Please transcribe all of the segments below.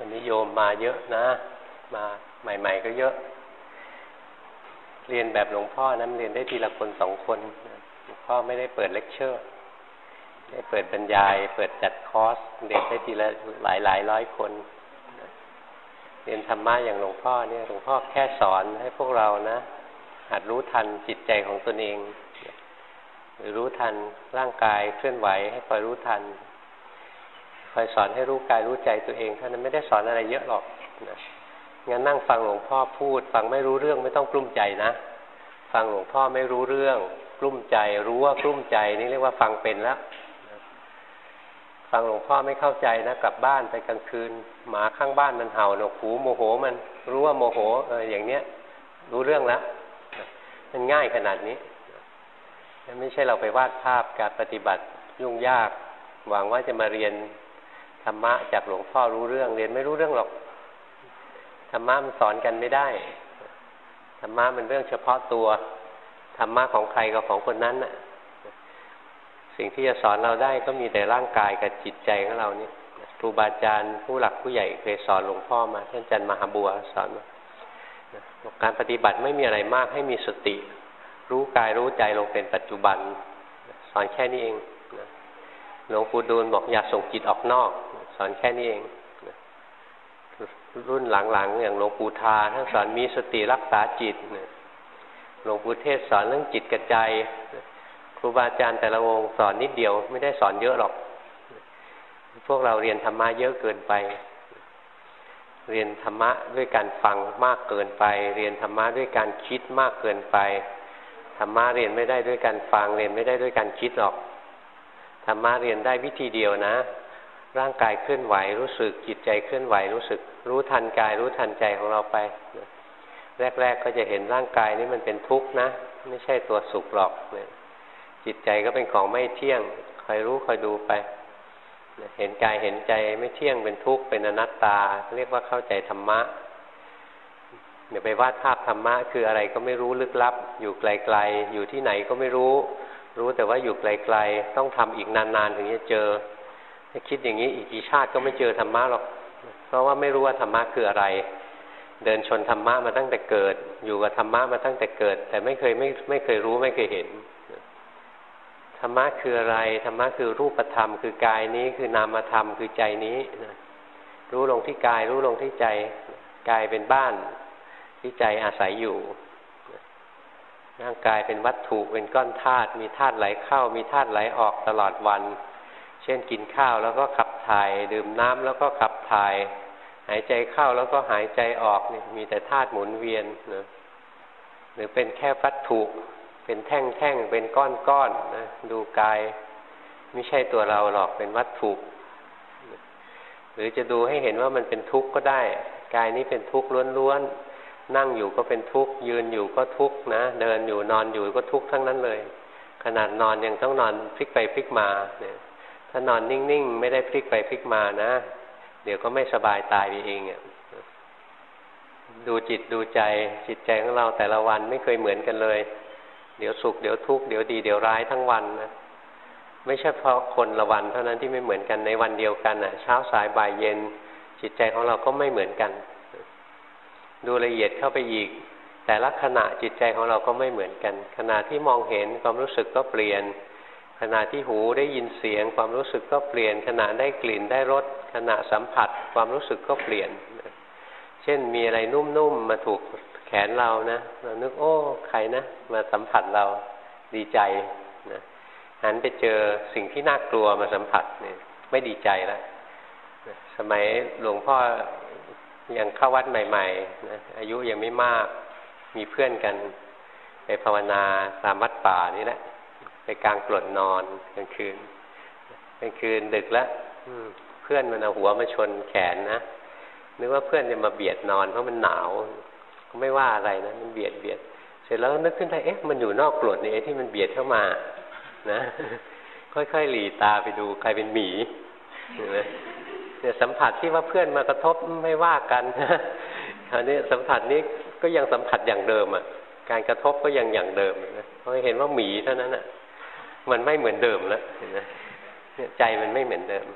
วันนี้โยมมาเยอะนะ มาใหม่ ๆ ก็เยอะ เรียนแบบหลวงพ่อนั้นเรียนได้ทีละคนสองคนหลวงพ่อไม่ได้เปิดเลคเชอร์ได้เปิดบรรยาย เปิดจัดคอร์สเรียนได้ทีละหลายหลายร้อยคน เรียนธรรมะอย่างหลวงพ่อเนี่ยหลวงพ่อแค่สอนให้พวกเรานะหัดรู้ทันจิตใจของตนเอง หรือรู้ทันร่างกายเคลื่อนไหวให้คอยรู้ทัน คอยสอนให้รู้กายรู้ใจตัวเองเท่านั้นไม่ได้สอนอะไรเยอะหรอกนะงั้นนั่งฟังหลวงพ่อพูด ฟังไม่รู้เรื่องไม่ต้องกลุ้มใจนะ ฟังหลวงพ่อไม่รู้เรื่องกลุ้มใจ รู้ว่ากลุ้มใจนี่เรียกว่าฟังเป็นแล้วฟังหลวงพ่อไม่เข้าใจนะกลับบ้านไปกลางคืน หมาข้างบ้านมันเห่าหนกหูโมโหมันรู้ว่าโมโหเอออย่างเนี้ย รู้เรื่องแล้วมันง่ายขนาดนี้ไม่ใช่เราไปวาดภาพการปฏิบัติยุ่งยาก หวังว่าจะมาเรียน ธรรมะจากหลวงพ่อรู้เรื่องเรียนไม่รู้เรื่องหรอกธรรมะมันสอนกันไม่ได้ธรรมะมันเรื่องเฉพาะตัวธรรมะของใครกับของคนนั้นน่ะ สิ่งที่จะสอนเราได้ก็มีแต่ร่างกายกับจิตใจของเรานี่ครูบาอาจารย์ผู้หลักผู้ใหญ่เคยสอนหลวงพ่อมาท่านอาจารย์มหาบัวสอนการปฏิบัติไม่มีอะไรมากให้มีสติ รู้กายรู้ใจลงเป็นปัจจุบัน สอนแค่นี้เองหลวงปู่ดูลบอกอย่าส่งจิตออกนอก สอนแค่นี้เอง รุ่นหลังๆอย่างหลวงปู่ทาท่านสอนมีสติรักษาจิตหลวงปู่เทศสอนเรื่องจิตกระจายครูบาอาจารย์แต่ละองค์สอนนิดเดียวไม่ได้สอนเยอะหรอก พวกเราเรียนธรรมะเยอะเกินไป เรียนธรรมะด้วยการฟังมากเกินไป เรียนธรรมะด้วยการคิดมากเกินไปธรรมะเรียนไม่ได้ด้วยการฟังเรียนไม่ได้ด้วยการคิดหรอกธรรมะเรียนได้วิธีเดียวนะ ร่างกายเคลื่อนไหวรู้สึกจิตใจเคลื่อนไหวรู้สึก รู้ทันกาย รู้ทันใจของเราไป แรก ๆ ก็จะเห็นร่างกายนี้มันเป็นทุกข์นะ ไม่ใช่ตัวสุขหรอกเนี่ยจิตใจก็เป็นของไม่เที่ยงคอยรู้คอยดูไป เห็นกายเห็นใจไม่เที่ยงเป็นทุกข์เป็นอนัตตา เรียกว่าเข้าใจธรรมะอย่าไปวาดภาพธรรมะคืออะไรก็ไม่รู้ลึกลับ อยู่ไกลๆอยู่ที่ไหนก็ไม่รู้ รู้แต่ว่าอยู่ไกลๆต้องทำอีกนานๆถึงจะเจอ คิดอย่างนี้อีกกี่ชาติก็ไม่เจอธรรมะหรอก เพราะว่าไม่รู้ว่าธรรมะคืออะไร เดินชนธรรมะมาตั้งแต่เกิด อยู่กับธรรมะมาตั้งแต่เกิด แต่ไม่เคยไม่ไม่เคยรู้ไม่เคยเห็นธรรมะคืออะไรธรรมะคือรูปธรรม คือกายนี้คือนามธรรมคือใจนี้รู้ลงที่กาย รู้ลงที่ใจกายเป็นบ้าน ที่ใจอาศัยอยู่ร่างกายเป็นวัตถุเป็นก้อนธาตุมีธาตุไหลเข้า มีธาตุไหลออกตลอดวัน ช่นกินข้าวแล้วก็ขับถ่ายดื่มน้ำแล้วก็ขับถ่าย หายใจเข้าแล้วก็หายใจออกนี่มีแต่ธาตุหมุนเวียนนะหรือเป็นแค่วัตถุเป็นแท่งๆเป็นก้อนๆนะดูกาย ไม่ใช่ตัวเราหรอกเป็นวัตถุ หรือจะดูให้เห็นว่ามันเป็นทุกข์ก็ได้ กายนี้เป็นทุกข์ล้วนๆนั่งอยู่ก็เป็นทุกข์ยืนอยู่ก็ทุกข์นะเดินอยู่นอนอยู่ก็ทุกข์ทั้งนั้นเลย ขนาดนอนยังต้องนอนพลิกไปพลิกมาเนี่ย ถ้านอนนิ่งๆ ไม่ได้พลิกไปพลิกมานะ เดี๋ยวก็ไม่สบายตายไปเองอะดูจิตดูใจจิตใจของเราแต่ละวันไม่เคยเหมือนกันเลย เดี๋ยวสุขเดี๋ยวทุกข์เดี๋ยวดีเดี๋ยวร้ายทั้งวันนะไม่ใช่เพราะคนละวันเท่านั้นที่ไม่เหมือนกันในวันเดียวกันอะ เช้าสายบ่ายเย็น จิตใจของเราก็ไม่เหมือนกัน ดูละเอียดเข้าไปอีก แต่ละขณะจิตใจของเราก็ไม่เหมือนกัน ขณะที่มองเห็นความรู้สึกก็เปลี่ยน ขณะที่หูได้ยินเสียง ความรู้สึกก็เปลี่ยน ขณะได้กลิ่นได้รสขณะสัมผัส ความรู้สึกก็เปลี่ยน เช่นมีอะไรนุ่มๆมาถูกแขนเรานะเรานึกโอ้ใครนะมาสัมผัสเราดีใจนะหันไปเจอสิ่งที่น่ากลัวมาสัมผัสเนี่ยไม่ดีใจแล้วสมัยหลวงพ่อยังเข้าวัดใหม่ๆนะอายุยังไม่มากมีเพื่อนกัน ไปภาวนาตามวัดป่านี่แหละ ไปกลางกลดนอนกลางคืนกลางคืนดึกแล้วเพื่อนมันเอาหัวมาชนแขนนะนึกว่าเพื่อนจะมาเบียดนอนเพราะมันหนาวก็ไม่ว่าอะไรนะมันเบียดเบียด เสร็จแล้วนึกขึ้นได้เอ๊ะมันอยู่นอกกลดนี่ที่มันเบียดเข้ามา นะ ค่อยๆหลีตาไปดูใครเป็นหมีนะเนี่ยสัมผัสที่ว่าเพื่อนมากระทบไม่ว่ากันคราวนี้สัมผัสนี้ก็ยังสัมผัสอย่างเดิมอะ การกระทบก็ยังอย่างเดิมนะเพราะเห็นว่าหมีเท่านั้นอะ มันไม่เหมือนเดิมแล้วเห็นไหมใจมันไม่เหมือนเดิม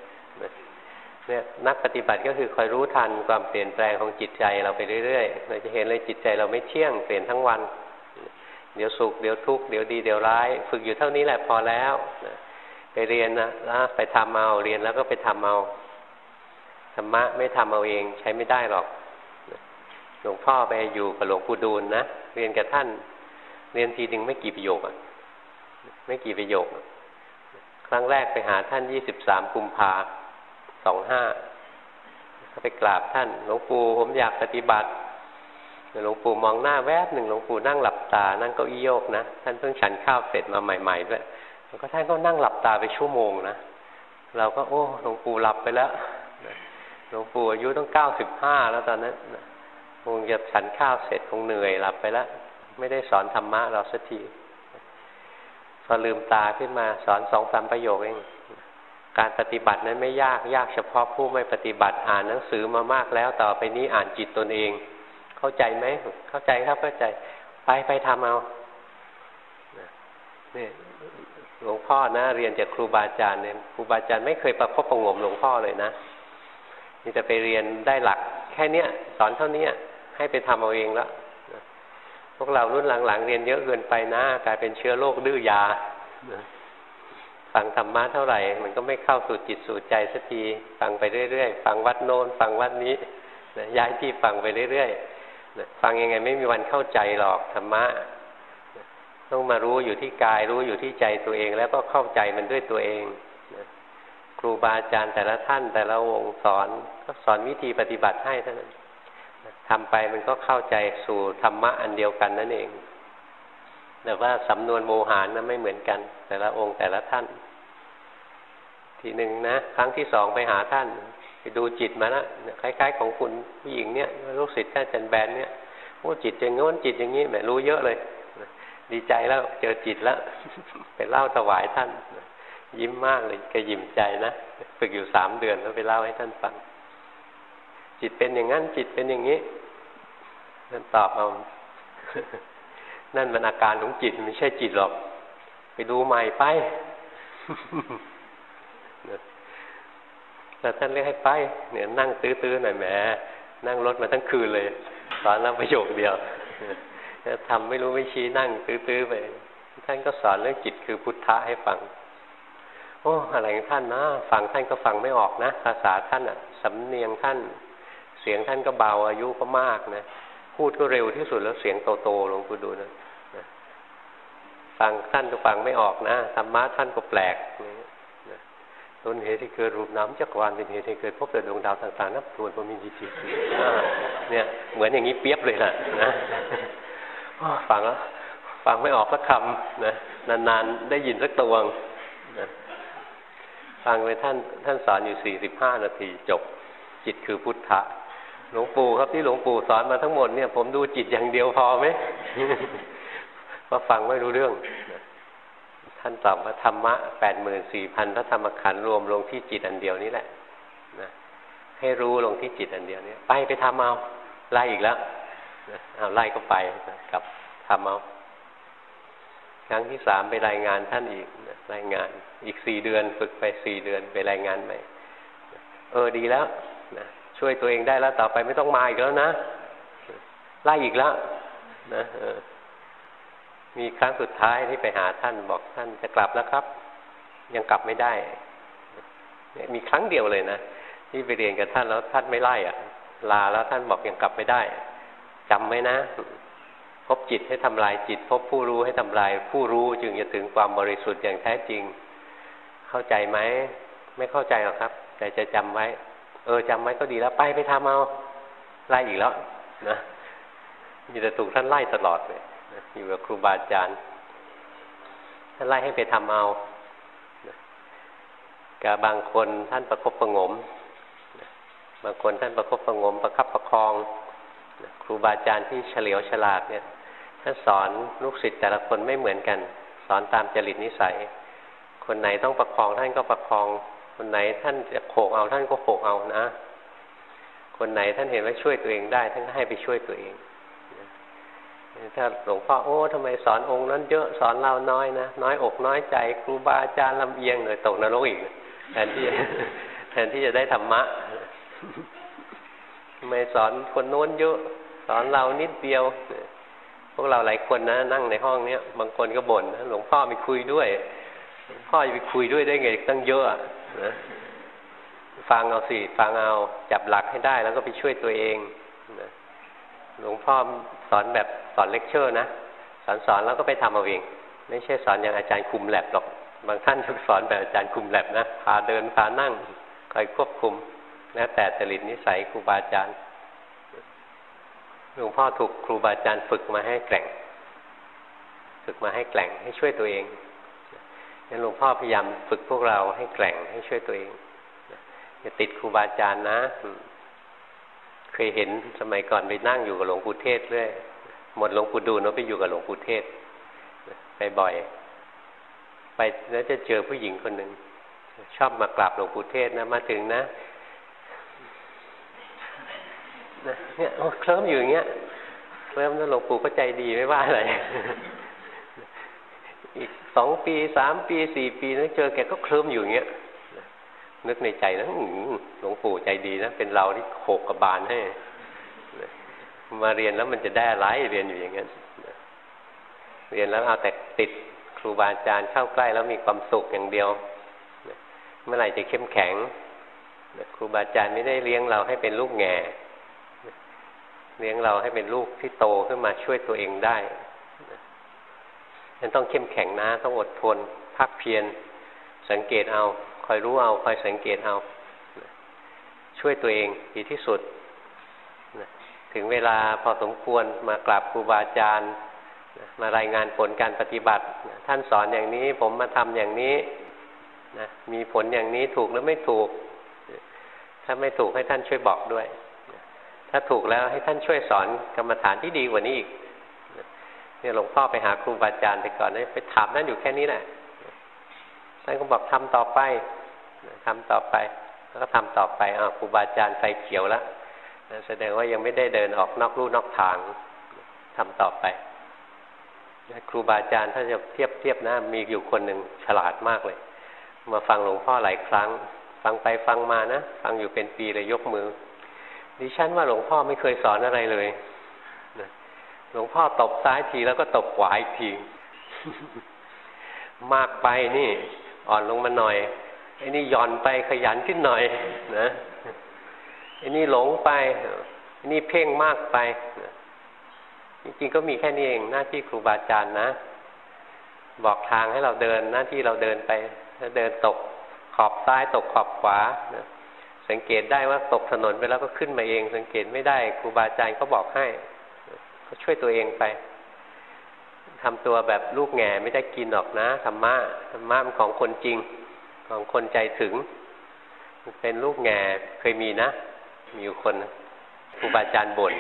เนี่ยนักปฏิบัติก็คือคอยรู้ทันความเปลี่ยนแปลงของจิตใจเราไปเรื่อยๆ เราจะเห็นเลยจิตใจเราไม่เที่ยงเปลี่ยนทั้งวัน เดี๋ยวสุขเดี๋ยวทุกข์เดี๋ยวดีเดี๋ยวร้าย ฝึกอยู่เท่านี้แหละพอแล้วไปเรียนนะแล้วไปทำเอาเรียนแล้วก็ไปทำเอาธรรมะไม่ทำเอาเองใช้ไม่ได้หรอกหลวงพ่อไปอยู่กับหลวงปู่ดูลนะเรียนกับท่าน เรียนทีหนึ่งไม่กี่ประโยคอะ ไม่กี่ประโยค ครั้งแรกไปหาท่านยี่สิบสามกุมภาสองห้าไปกราบท่าน หลวงปู่ผมอยากปฏิบัติหลวงปู่มองหน้าแวบหนึ่งหลวงปู่นั่งหลับตา นั่งเก้าอี้โยกนะ ท่านเพิ่งฉันข้าวเสร็จมาใหม่ๆด้วยแล้วก็ท่านก็นั่งหลับตาไปชั่วโมงนะ เราก็โอ้หลวงปู่หลับไปแล้ว หลวงปู่อายุต้องเก้าสิบห้าแล้วตอนนั้นคงจะฉันข้าวเสร็จคงเหนื่อยหลับไปแล้ว ไม่ได้สอนธรรมะเราสักที พอลืมตาขึ้นมาสอนสองสามประโยคเองการปฏิบัตินั้นไม่ยากยากเฉพาะผู้ไม่ปฏิบัติอ่านหนังสือมามากแล้วต่อไปนี้อ่านจิตตนเอง เข้าใจไหมเข้าใจครับเข้าใจไปไปทำเอาเนี่ยหลวงพ่อนะ เรียนจากครูบาอาจารย์เนี่ยครูบาอาจารย์ไม่เคยประคบประงมหลวงพ่อเลยนะนี่จะไปเรียนได้หลัก แค่เนี้ยสอนเท่านี้ให้ไปทำเอาเองแล้ว วกเรารุ่นหลังๆ เรียนเยอะเกินไปนะกลายเป็นเชื้อโรคดื้อยาฟังธรรมะเท่าไหร่ มันก็ไม่เข้าสู่จิตสู่ใจสักทีฟังไปเรื่อยๆ ฟังวัดโน้น ฟังวัดนี้นะย้ายที่ฟังไปเรื่อยๆนะฟังยังไงไม่มีวันเข้าใจหรอกธรรมะต้องมารู้อยู่ที่กายรู้อยู่ที่ใจตัวเอง แล้วก็เข้าใจมันด้วยตัวเองนะครูบาอาจารย์แต่ละท่านแต่ละองค์สอนก็สอนวิธีปฏิบัติให้เท่านั้น ทำไปมันก็เข้าใจสู่ธรรมะอันเดียวกันนั่นเอง แต่ว่าสำนวนโมหารนะไม่เหมือนกัน แต่ละองค์แต่ละท่าน ทีหนึ่งนะครั้งที่สองไปหาท่านไปดูจิตมาล้วคล้าย ๆ ของคุณผู้หญิงเนี่ยลูกศิษย์ท่านจันแบนเนี่ยโอ้จิตอย่างง้นจิตอย่างนี้แหมรู้เยอะเลย ดีใจแล้วเจอจิตแล้วไปเล่าถวายท่าน ยิ้มมากเลยก็ยิ้มใจนะฝึกอยู่สามเดือนแล้วไปเล่าให้ท่านฟังจิตเป็นอย่างนั้นจิตเป็นอย่างนี้ ท่านตอบเอา นั่นมันอาการของจิตไม่ใช่จิตหรอก ไปดูใหม่ไปแต่ท่านเรียกให้ไป เนี่ยนั่งตื้อๆหน่อยแหมนั่งรถมาทั้งคืนเลยสอนแล้วประโยคเดียวทำไม่รู้ไม่ชี้นั่งตื้อๆไป ท่านก็สอนเรื่องจิตคือพุทธะให้ฟัง โอ้อะไรของท่านนะฟังท่านก็ฟังไม่ออกนะ ภาษาท่านอะสำเนียงท่าน เสียงท่านก็เบาอายุก็มากนะ พูดก็เร็วที่สุดแล้วเสียงโตๆลงคุณดูนะฟังท่านก็ฟังไม่ออกนะธรรมะท่านก็แปลกต้นเหตุที่เกิดรูปน้ำจักรวาลเป็นเหตุที่เกิดพบแต่ดวงดาวต่างๆนับทวนพอมีจิตเนี่ยเหมือนอย่างนี้เปียบเลยนะนะฟังแล้วฟังไม่ออกสักคำนะนานๆได้ยินสักตวงนะฟังไปท่านท่านสอนอยู่สี่สิบห้านาทีจบ จิตคือพุทธะ หลวงปู่ครับที่หลวงปู่สอนมาทั้งหมดเนี่ย ผมดูจิตอย่างเดียวพอไหมก็ฟังไม่รู้เรื่อง ท่านตอบว่าธรรมะแปดหมื่นสี่พันพระธรรมขันธ์รวมลงที่จิตอันเดียวนี้แหละนะให้รู้ลงที่จิตอันเดียวนี้ไปไปทำเอาไล่อีกแล้วเอาไล่ก็ไปกับทำเอาครั้งที่สามไปรายงานท่านอีกรายงาน อีกสี่เดือนฝึกไปสี่เดือนไปรายงานใหม่เออดีแล้วนะ ช่วยตัวเองได้แล้วต่อไปไม่ต้องมาอีกแล้วนะไล่อีกแล้วนะมีครั้งสุดท้ายที่ไปหาท่านบอกท่านจะกลับแล้วครับ ยังกลับไม่ได้มีครั้งเดียวเลยนะที่ไปเรียนกับท่านแล้วท่านไม่ไล่อะ ลาแล้วท่านบอกยังกลับไม่ได้จำไว้นะ พบจิตให้ทำลายจิต พบผู้รู้ให้ทำลาย ผู้รู้จึงจะถึงความบริสุทธิ์อย่างแท้จริง เข้าใจไหมไม่เข้าใจหรอกครับ แต่จะจำไว้ เออจำไว้ก็ดีแล้วไปไปทำเอาไล่อีกแล้วนะมีแต่ถูกท่านไล่ตลอดเลยอยู่กับครูบาอาจารย์ท่านไล่ให้ไปทำเอากับบางคนท่านประคบประงม บางคนท่านประคบประงม ประคับประคอง ครูบาอาจารย์ที่เฉลียวฉลาดเนี่ยท่านสอนลูกศิษย์แต่ละคนไม่เหมือนกัน สอนตามจริตนิสัย คนไหนต้องประคองท่านก็ประคอง คนไหนท่านจะโขกเอาท่านก็โขกเอานะ คนไหนท่านเห็นว่าช่วยตัวเองได้ ท่านก็ให้ไปช่วยตัวเองถ้าหลวงพ่อโอ้ทำไมสอนองค์นั้นเยอะสอนเราน้อยนะน้อยอกน้อยใจ ครูบาอาจารย์ลำเอียงเลยตกนรกอีกแทนที่แทนที่จะได้ธรรมะทำไมสอนคนโน้นเยอะสอนเรานิดเดียวพวกเราหลายคนนะนั่งในห้องเนี้ยบางคนก็บ่นหลวงพ่อไปคุยด้วยพ่อจะไปคุยด้วยได้ไงตั้งเยอะ นะฟังเอาสิฟังเอาจับหลักให้ได้แล้วก็ไปช่วยตัวเองนะหลวงพ่อสอนแบบสอนเลคเชอร์นะสอนสอนแล้วก็ไปทำเอาเอง ไม่ใช่สอนอย่างอาจารย์คุมแลบหรอก บางท่านสอนแบบอาจารย์คุมแลบนะพาเดินพานั่งคอยควบคุมแล้วแต่จริตนิสัยครูบาอาจารย์หลวงพ่อถูกครูบาอาจารย์ฝึกมาให้แกร่ง ฝึกมาให้แกร่งให้ช่วยตัวเอง งั้นหลวงพ่อพยายามฝึกพวกเราให้แกร่งให้ช่วยตัวเองอย่าติดครูบาอาจารย์นะ เคยเห็นสมัยก่อนไปนั่งอยู่กับหลวงปู่เทศเรื่อยหมดหลวงปู่ดูลแล้วไปอยู่กับหลวงปู่เทศไปบ่อย ไปแล้วจะเจอผู้หญิงคนหนึ่งชอบมากราบหลวงปู่เทศนะมาถึงนะเนี่ยเคลิ้มอยู่อย่างเงี้ยเคลิ้มแล้วหลวงปู่ก็ใจดีไม่ว่าอะไร อีกสองปีสามปีสี่ปีนั้นเจอแกก็เคลิ้มอยู่อย่างเงี้ยนึกในใจนะหลวงปู่ใจดีนะ เป็นเราที่โขกกระบาลให้มาเรียนแล้วมันจะได้ไรเรียนอยู่อย่างนั้นเรียนแล้วเอาแต่ติดครูบาอาจารย์เข้าใกล้แล้วมีความสุขอย่างเดียว เมื่อไหร่จะเข้มแข็งครูบาอาจารย์ไม่ได้เลี้ยงเราให้เป็นลูกแง่เลี้ยงเราให้เป็นลูกที่โตขึ้นมาช่วยตัวเองได้ นั้นต้องเข้มแข็งนะ ต้องอดทนพักเพียรสังเกตเอา คอยรู้เอาคอยสังเกตเอา ช่วยตัวเองดีที่สุด ถึงเวลาพอสมควรมากราบครูบาอาจารย์มารายงานผลการปฏิบัติ ท่านสอนอย่างนี้ผมมาทำอย่างนี้นะมีผลอย่างนี้ถูกหรือไม่ถูก ถ้าไม่ถูกให้ท่านช่วยบอกด้วย ถ้าถูกแล้วให้ท่านช่วยสอนกรรมฐานที่ดีกว่านี้อีก เนี่ยหลวงพ่อไปหาครูบาอาจารย์ไปก่อนไปถามนั่นอยู่แค่นี้แหละท่านก็บอกทำต่อไปทำต่อไป แล้วก็ทำต่อไปอ่าครูบาอาจารย์ไฟเขียวแล้วแสดงว่ายังไม่ได้เดินออกนอกลู่นอกทางทำต่อไปครูบาอาจารย์ถ้าจะเทียบเทียบนะมีอยู่คนหนึ่งฉลาดมากเลย มาฟังหลวงพ่อหลายครั้ง ฟังไปฟังมานะ ฟังอยู่เป็นปีเลยยกมือ ดิฉันว่าหลวงพ่อไม่เคยสอนอะไรเลย หลวงพ่อตบซ้ายทีแล้วก็ตบขวาอีกที มากไปนี่ อ่อนลงมาหน่อยไอ้นี่ย่อนไปขยันขึ้นหน่อยนะไอ้นี่หลงไปไอ้นี่เพ่งมากไปจริงๆก็มีแค่นี้เองหน้าที่ครูบาอาจารย์นะ บอกทางให้เราเดินหน้าที่เราเดินไปถ้าเดินตกขอบซ้ายตกขอบขวาสังเกตได้ว่าตกถนนไปแล้วก็ขึ้นมาเอง สังเกตไม่ได้ครูบาอาจารย์ก็บอกให้ ช่วยตัวเองไปทำตัวแบบลูกแง่ไม่ได้กินหรอกนะธรรมะธรรมะมันของคนจริง ของคนใจถึง เป็นลูกแง่เคยมีนะ มีอยู่คนครูบาอาจารย์บ่น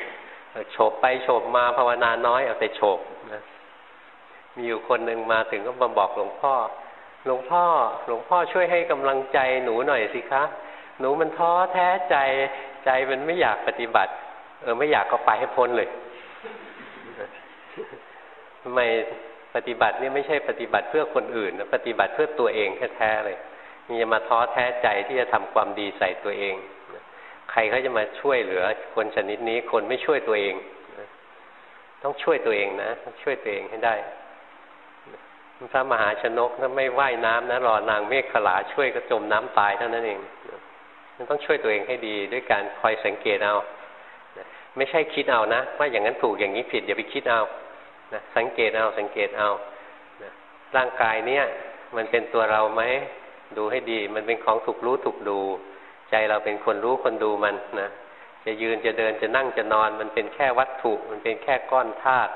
โฉบไปโฉบมาภาวนาน้อยเอาแต่โฉบนะมีอยู่คนหนึ่งมาถึงก็มาบอกหลวงพ่อ หลวงพ่อ หลวงพ่อช่วยให้กำลังใจหนูหน่อยสิคะ หนูมันท้อแท้ใจใจมันไม่อยากปฏิบัติ เออไม่อยากก็ไปให้พ้นเลย ทำไมปฏิบัติเนี่ยไม่ใช่ปฏิบัติเพื่อคนอื่นนะปฏิบัติเพื่อตัวเองแท้ๆเลยมีจะมาท้อแท้ใจที่จะทำความดีใส่ตัวเอง ใครเขาจะมาช่วยเหลือ คนชนิดนี้คนไม่ช่วยตัวเอง ต้องช่วยตัวเองนะต้องช่วยตัวเองให้ได้พระมหาชนกถ้าไม่ว่ายน้ำนะรอนางเมฆขลาช่วยก็จมน้ำตายเท่านั้นเองมันต้องช่วยตัวเองให้ดีด้วยการคอยสังเกตเอาไม่ใช่คิดเอานะ ว่าอย่างนั้นถูกอย่างนี้ผิดอย่าไปคิดเอา นะสังเกตเอาสังเกตเอานะร่างกายเนี้ยมันเป็นตัวเราไหมดูให้ดี มันเป็นของถูกรู้ถูกดู ใจเราเป็นคนรู้คนดูมันนะจะยืนจะเดินจะนั่งจะนอน มันเป็นแค่วัตถุ มันเป็นแค่ก้อนธาตุ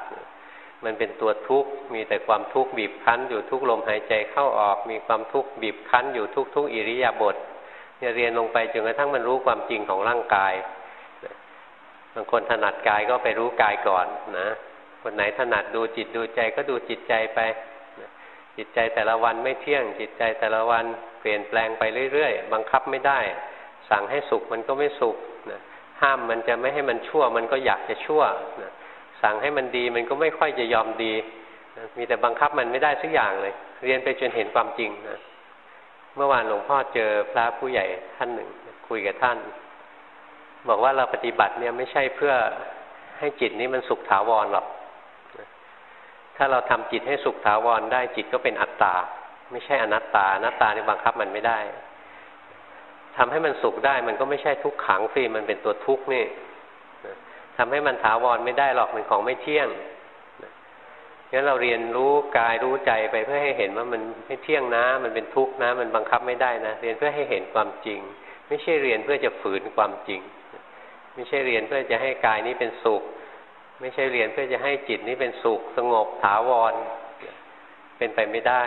มันเป็นตัวทุกข์มีแต่ความทุกข์บีบคั้น อยู่ทุกลมหายใจเข้าออก มีความทุกข์บีบคั้น อยู่ทุกทุกอิริยาบถเนี่ยเรียนลงไปจนกระทั่งมันรู้ความจริงของร่างกายบางคนถนัดกายก็ไปรู้กายก่อนนะ คนไหนถนัดดูจิตดูใจก็ดูจิตใจไป จิตใจแต่ละวันไม่เที่ยง จิตใจแต่ละวันเปลี่ยนแปลงไปเรื่อยๆ บังคับไม่ได้ สั่งให้สุขมันก็ไม่สุขนะห้ามมันจะไม่ให้มันชั่ว มันก็อยากจะชั่วนะสั่งให้มันดีมันก็ไม่ค่อยจะยอมดีนะมีแต่บังคับมันไม่ได้สักอย่างเลย เรียนไปจนเห็นความจริงนะเมื่อวานหลวงพ่อเจอพระผู้ใหญ่ท่านหนึ่ง คุยกับท่าน บอกว่าเราปฏิบัติเนี่ยไม่ใช่เพื่อให้จิตนี้มันสุขถาวรหรอก ถ้าเราทำจิตให้สุขถาวรได้จิตก็เป็นอัตตา ไม่ใช่อนัตตาอนัตตาในบังคับมันไม่ได้ทำให้มันสุขได้มันก็ไม่ใช่ทุกขังสิมันเป็นตัวทุกข์นี่ทำให้มันถาวรไม่ได้หรอกมันของไม่เที่ยงงั้นเราเรียนรู้กายรู้ใจไปเพื่อให้เห็นว่ามันไม่เที่ยงนะ มันเป็นทุกข์นะ มันบังคับไม่ได้นะ เรียนเพื่อให้เห็นความจริง ไม่ใช่เรียนเพื่อจะฝืนความจริง ไม่ใช่เรียนเพื่อจะให้กายนี้เป็นสุข ไม่ใช่เรียนเพื่อจะให้จิตนี้เป็นสุขสงบถาวร เป็นไปไม่ได้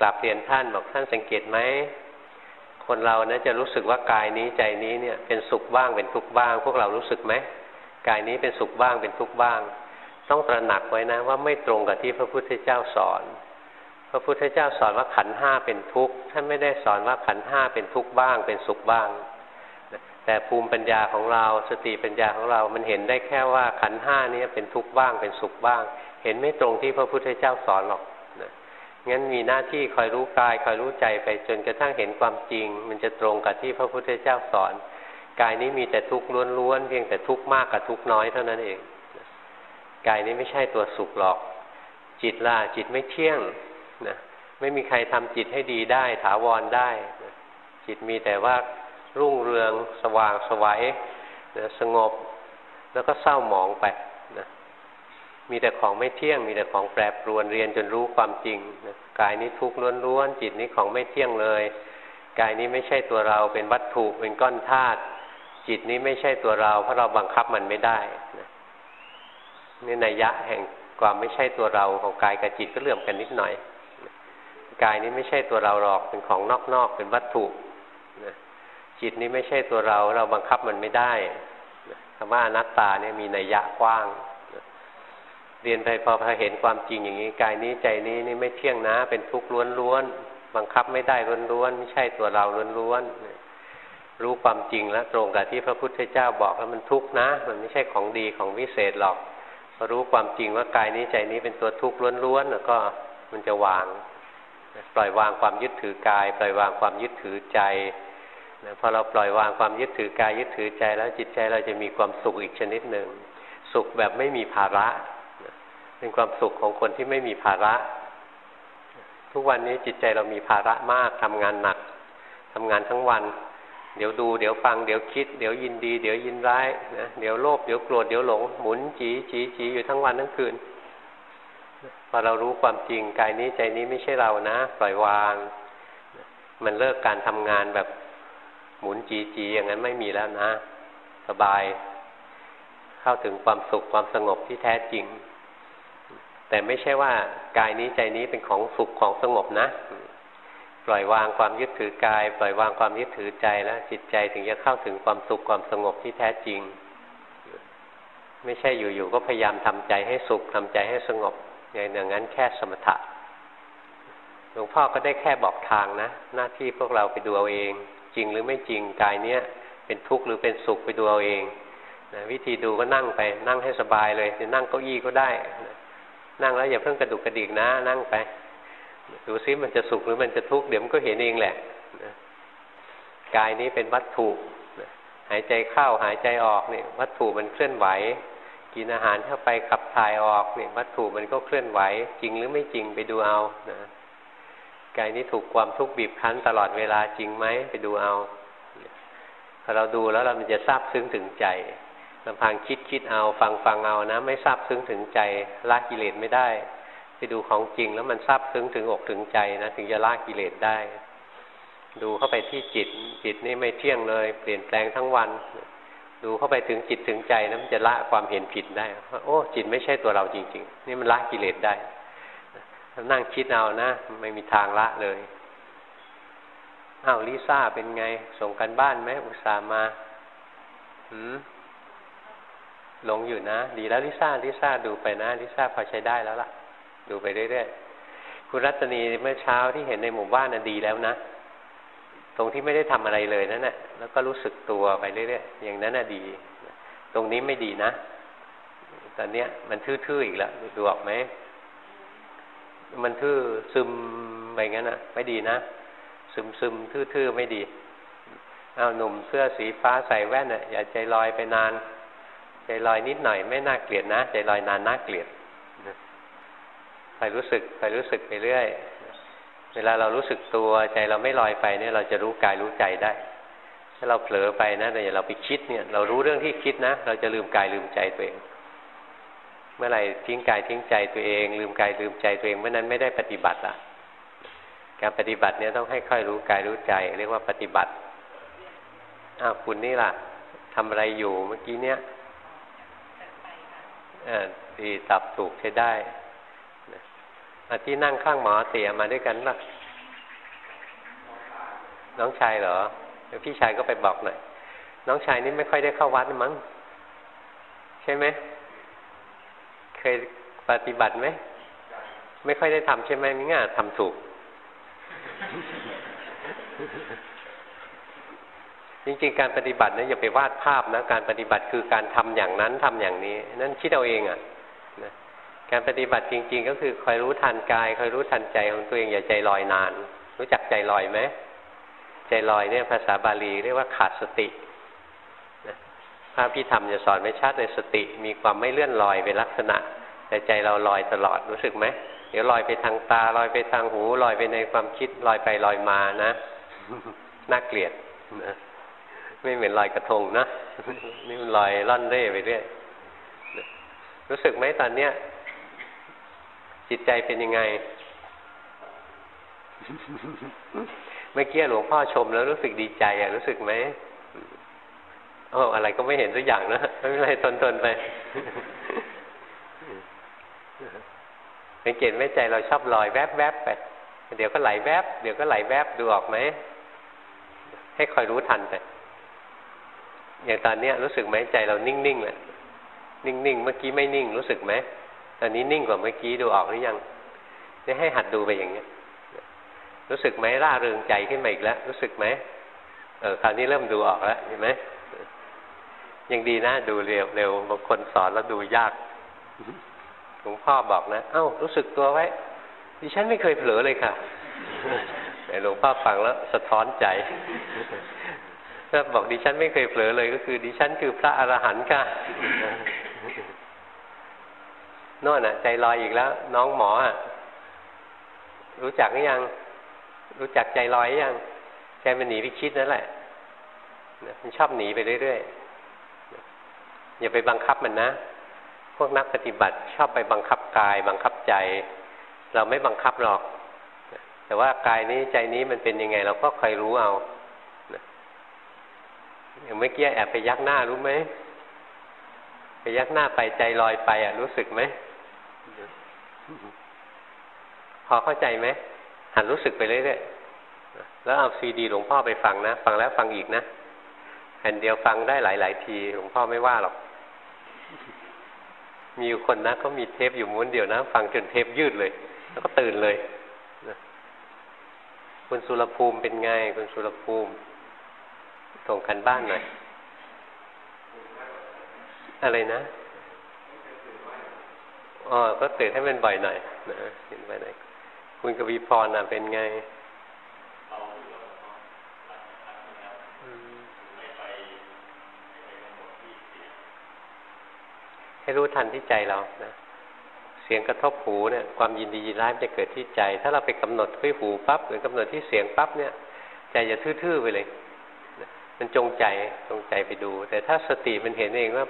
กลับเรียนท่านบอกท่านสังเกตไหมคนเรานะจะรู้สึกว่ากายนี้ใจนี้เนี่ยเป็นสุขบ้างเป็นทุกข์บ้าง พวกเรารู้สึกไหมกายนี้เป็นสุขบ้างเป็นทุกข์บ้าง ต้องตระหนักไว้นะ ว่าไม่ตรงกับที่พระพุทธเจ้าสอน พระพุทธเจ้าสอนว่าขันห้าเป็นทุกข์ท่านไม่ได้สอนว่าขันห้าเป็นทุกข์บ้าง เป็นสุขบ้าง แต่ภูมิปัญญาของเราสติปัญญาของเรา มันเห็นได้แค่ว่าขันห้านี้เป็นทุกข์บ้างเป็นสุขบ้าง เห็นไม่ตรงที่พระพุทธเจ้าสอนหรอกนะงั้นมีหน้าที่คอยรู้กายคอยรู้ใจไปจนกระทั่งเห็นความจริง มันจะตรงกับที่พระพุทธเจ้าสอน กายนี้มีแต่ทุกข์ล้วนๆเพียงแต่ทุกข์มากกับทุกข์น้อยเท่านั้นเองกายนี้ไม่ใช่ตัวสุขหรอก จิตล่ะจิตไม่เที่ยงนะไม่มีใครทำจิตให้ดีได้ถาวรได้ จิตมีแต่ว่า รุ่งเรือง สว่างสวัยนะสงบแล้วก็เศร้าหมองไปนะมีแต่ของไม่เที่ยง มีแต่ของแปรปรวนเรียนจนรู้ความจริงนะกายนี้ทุกข์ล้วนๆจิตนี้ของไม่เที่ยงเลย กายนี้ไม่ใช่ตัวเราเป็นวัตถุเป็นก้อนธาตุจิตนี้ไม่ใช่ตัวเรา เพราะเราบังคับมันไม่ได้นะนี่นัยยะแห่งความไม่ใช่ตัวเราของกายกับจิตก็เลื่อมกันนิดหน่อย กายนี้ไม่ใช่ตัวเราหรอกเป็นของนอกๆเป็นวัตถุ จิตนี้ไม่ใช่ตัวเราเราบังคับมันไม่ได้คำว่าอนัตตาเนี่ยมีนัยยะกว้าง เรียนไปพอพอเห็นความจริงอย่างนี้กายนี้ใจนี้นี่ไม่เที่ยงนะ เป็นทุกข์ล้วนๆบังคับไม่ได้ล้วนๆไม่ใช่ตัวเราล้วนๆรู้ความจริงแล้วตรงกับที่พระพุทธเจ้าบอกว่ามันทุกข์นะ มันไม่ใช่ของดีของวิเศษหรอกพอรู้ความจริงว่ากายนี้ใจนี้เป็นตัวทุกข์ล้วนๆแล้วก็มันจะวาง ปล่อยวางความยึดถือกาย ปล่อยวางความยึดถือใจ พอเราปล่อยวางความยึดถือกายยึดถือใจแล้วจิตใจเราจะมีความสุขอีกชนิดหนึ่งสุขแบบไม่มีภาระเป็นความสุขของคนที่ไม่มีภาระ ทุกวันนี้จิตใจเรามีภาระมากทำงานหนักทำงานทั้งวัน เดี๋ยวดูเดี๋ยวฟังเดี๋ยวคิด เดี๋ยวยินดี เดี๋ยวยินร้ายนะเดี๋ยวโลภเดี๋ยวโกรธเดี๋ยวหลงหมุนจีจีจีอยู่ทั้งวันทั้งคืนพอเรารู้ความจริงกายนี้ใจนี้ไม่ใช่เรานะ ปล่อยวาง มันเลิกการทำงานแบบ หมุนจีจีอย่างนั้นไม่มีแล้วนะ สบาย เข้าถึงความสุขความสงบที่แท้จริง แต่ไม่ใช่ว่ากายนี้ใจนี้เป็นของสุขของสงบนะ ปล่อยวางความยึดถือกาย ปล่อยวางความยึดถือใจแล้วจิตใจถึงจะเข้าถึงความสุขความสงบที่แท้จริง ไม่ใช่อยู่ๆก็พยายามทำใจให้สุขทำใจให้สงบอย่างนั้นแค่สมถะหลวงพ่อก็ได้แค่บอกทางนะ หน้าที่พวกเราไปดูเอาเอง จริงหรือไม่จริงกายเนี้ยเป็นทุกข์หรือเป็นสุขไปดูเอาเองนะวิธีดูก็นั่งไปนั่งให้สบายเลยจะนั่งเก้าอี้ก็ได้นั่งแล้วอย่าเพิ่งกระดุกกระดิกนะ นั่งไป ดูซิมันจะสุขหรือมันจะทุกข์เดี๋ยวมันก็เห็นเองแหละกายนี้เป็นวัตถุหายใจเข้าหายใจออกเนี่ยวัตถุมันเคลื่อนไหว กินอาหารเข้าไปขับถ่ายออกเนี่ยวัตถุมันก็เคลื่อนไหว จริงหรือไม่จริงไปดูเอานะ กายนี้ถูกความทุกข์บีบคั้นตลอดเวลาจริงไหมไปดูเอาพอเราดูแล้วเรามันจะทราบซึ้งถึงใจลำพังคิดคิดเอาฟังฟังเอานะ ไม่ทราบซึ้งถึงใจละกิเลสไม่ได้ ไปดูของจริงแล้วมันซาบซึ้งถึงอกถึงใจนะถึงจะละกิเลสได้ ดูเข้าไปที่จิต จิตนี่ไม่เที่ยงเลย เปลี่ยนแปลงทั้งวัน ดูเข้าไปถึงจิตถึงใจนะมันจะละความเห็นผิดได้ว่าโอ้ จิตไม่ใช่ตัวเราจริง ๆ นี่มันละกิเลสได้ นั่งคิดเอานะไม่มีทางละเลยอ้าวลิซ่าเป็นไง ส่งกันบ้านไหมอุตส่าห์มาหืมหลงอยู่นะ ดีแล้วลิซ่าลิซ่าดูไปนะลิซ่าพอใช้ได้แล้วล่ะ ดูไปเรื่อยๆคุณรัตนีเมื่อเช้าที่เห็นในหมู่บ้านน่ะดีแล้วนะตรงที่ไม่ได้ทำอะไรเลยนั่นแหละแล้วก็รู้สึกตัวไปเรื่อยๆอย่างนั้นน่ะดี ตรงนี้ไม่ดีนะ ตอนเนี้ยมันทื่อๆอีกแล้วดูออกไหม มันทื่อซึมไปงั้นนะไม่ดีนะ ซึมซึมทื่อๆไม่ดีเอาหนุ่มเสื้อสีฟ้าใส่แว่นอะอย่าใจลอยไปนาน ใจลอยนิดหน่อยไม่น่าเกลียดนะ ใจลอยนานน่าเกลียดไปรู้สึกไปรู้สึกไปเรื่อย เวลาเรารู้สึกตัวใจเราไม่ลอยไปเนี่ย เราจะรู้กายรู้ใจได้ ถ้าเราเผลอไปนะแต่อย่าเราไปคิดเนี่ย เรารู้เรื่องที่คิดนะ เราจะลืมกายลืมใจตัวเอง เมื่อไหร่ทิ้งกายทิ้งใจตัวเอง ลืมกายลืมใจตัวเองเมื่อนั้นไม่ได้ปฏิบัติละการปฏิบัติเนี่ยต้องให้ค่อยรู้กายรู้ใจ เรียกว่าปฏิบัติอ้าวคุณนี่ล่ะทำอะไรอยู่เมื่อกี้เนี้ยดีตับถูกใช้ได้อาที่นั่งข้างหมอเตี๋ยมาด้วยกันป่ะ น้องชายเหรอเดี๋ยวพี่ชายก็ไปบอกหน่อย น้องชายนี่ไม่ค่อยได้เข้าวัดมั้ง ใช่ไหม ยปฏิบัติไหม ไม่ค่อยได้ทำใช่ไหมมิง่าทำถูก จริงๆ การปฏิบัตินะอย่าไปวาดภาพนะ การปฏิบัติคือการทำอย่างนั้นทำอย่างนี้ นั่นคิดเอาเองอะ่ะนะการปฏิบัติจริง ๆ ก็คือคอยรู้ทันกายคอยรู้ทันใจของตัวเองอย่าใจลอยนาน รู้จักใจลอยไหม ใจลอยเนี่ยภาษาบาลีเรียกว่าขาดสติ พระพิธรรมจะสอนไม่ชัดเลยสติ มีความไม่เลื่อนลอยเป็นลักษณะ แต่ใจเราลอยตลอดรู้สึกไหมเดี๋ยวลอยไปทางตาลอยไปทางหูลอยไปในความคิดลอยไปลอยมานะน่าเกลียดนะไม่เหมือนลอยกระทงนะนี่มันลอยล่อนเร่ไปเรื่อยรู้สึกไหมตอนเนี้ย จิตใจเป็นยังไง เมื่อกี้หลวงพ่อชมแล้วรู้สึกดีใจอะรู้สึกไหม อ้อะไรก็ไม่เห็นสักอย่างนะไม่เป็นไรทนทนไปสังเกตไหมใจเราชอบลอยแวบแวบไป เดี๋ยวก็ไหลแวบเดี๋ยวก็ไหลแวบดูออกไหมให้คอยรู้ทันไปอย่างตอนเนี้ยรู้สึกไหมใจเรานิ่งๆแหละนิ่งๆเมื่อกี้ไม่นิ่ง รู้สึกไหมตอนนี้นิ่งกว่าเมื่อกี้ดูออกหรือยังนี่ให้หัดดูไปอย่างเงี้ย รู้สึกไหมร่าเริงใจขึ้นมาอีกแล้ว รู้สึกไหมเออคราวนี้เริ่มดูออกแล้วเห็นไหม ยังดีนะ ดูเร็วเร็วบางคนสอนแล้วดูยากหลวงพ่อบอกนะ เอ้า รู้สึกตัวไว้ ดิฉันไม่เคยเผลอเลยค่ะแต่หลวงพ่อฟังแล้วสะท้อนใจถ้าบอกดิฉันไม่เคยเผลอเลยก็คือ ดิฉันคือพระอรหันต์ค่ะนอนอะ ใจลอยอีกแล้ว น้องหมออะ รู้จักหรือยัง รู้จักใจลอยอยังใจมันหนีไปคิดนั่นแหละมันชอบหนีไปเรื่อยๆ อย่าไปบังคับมันนะ พวกนักปฏิบัติชอบไปบังคับกาย บังคับใจ เราไม่บังคับหรอก แต่ว่ากายนี้ใจนี้มันเป็นยังไง เราก็คอยรู้เอาอย่างเมื่อกี้แอบไปยักหน้ารู้ไหมไปยักหน้าไปใจลอยไปอะ รู้สึกไหมพอเข้าใจไหมหันรู้สึกไปเรื่อยๆแล้วเอาซีดีหลวงพ่อไปฟังนะ ฟังแล้วฟังอีกนะแผ่นเดียวฟังได้หลาย ๆ ทีหลวงพ่อไม่ว่าหรอก มีอยู่คนนะเขามีเทปอยู่ม้วนเดียวนะ ฟังจนเทปยืดเลย แล้วก็ตื่นเลยคุณสุรภูมิเป็นไง คุณสุรภูมิส่งกันบ้านหน่อยอะไรนะอ๋อก็ตื่นให้มันบ่อยหน่อยนะเห็นไปหน่อยคุณกวีพรน่ะเป็นไง ให้รู้ทันที่ใจเรานะเสียงกระทบหูเนี่ยความยินดียินร้ายจะเกิดที่ใจ ถ้าเราไปกำหนดที่หูปั๊บหรือกำหนดที่เสียงปั๊บเนี่ย ใจจะทื่อๆไปเลย มันจงใจจงใจไปดู แต่ถ้าสติมันเห็นเองว่า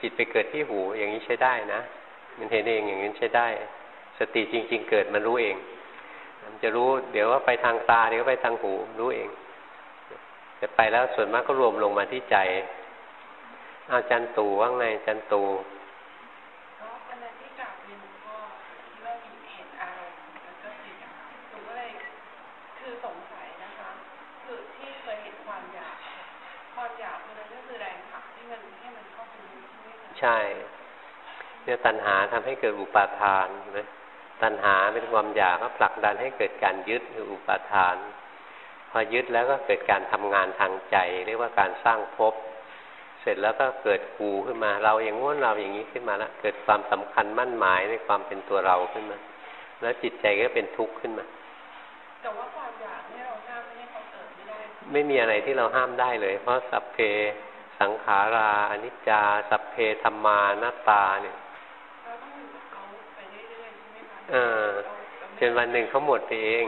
จิตไปเกิดที่หูอย่างนี้ใช้ได้นะ มันเห็นเองอย่างนี้ใช้ได้ สติจริง ๆ เกิดมันรู้เอง มันจะรู้เดี๋ยวว่าไปทางตาเดี๋ยวไปทางหูรู้เองแต่ไปแล้วส่วนมากก็รวมลงมาที่ใจอาจารย์ตู่ว่าไงอาจารย์ตู่ ช่ เนี่ยตัณหาทำให้เกิดอุปาทานนะตัณหาเป็นความอยากก็ผลักดันให้เกิดการยึดคืออุปาทาน พอยึดแล้วก็เกิดการทำงานทางใจ เรียกว่าการสร้างภพเสร็จแล้วก็เกิดกูขึ้นมา เราอย่างง้นเราอย่างนี้ขึ้นมาแล้วเกิดความสำคัญมั่นหมายในความเป็นตัวเราขึ้นมาพแล้วจิตใจก็เป็นทุกข์ขึ้นมาแต่ว่าความอยากเนี่ยเราห้ามไม่ให้เขาเกิดไม่ได้ไม่มีอะไรที่เราห้ามได้เลย เพราะสัพเพ สังขาราอนิจจา สัพเพธรรมานาตาเนี่ยเราต้องอยู่กับเขาไปเรื่อยๆใช่ไหมคะเออจนวันหนึ่งเขาหมดไปเอง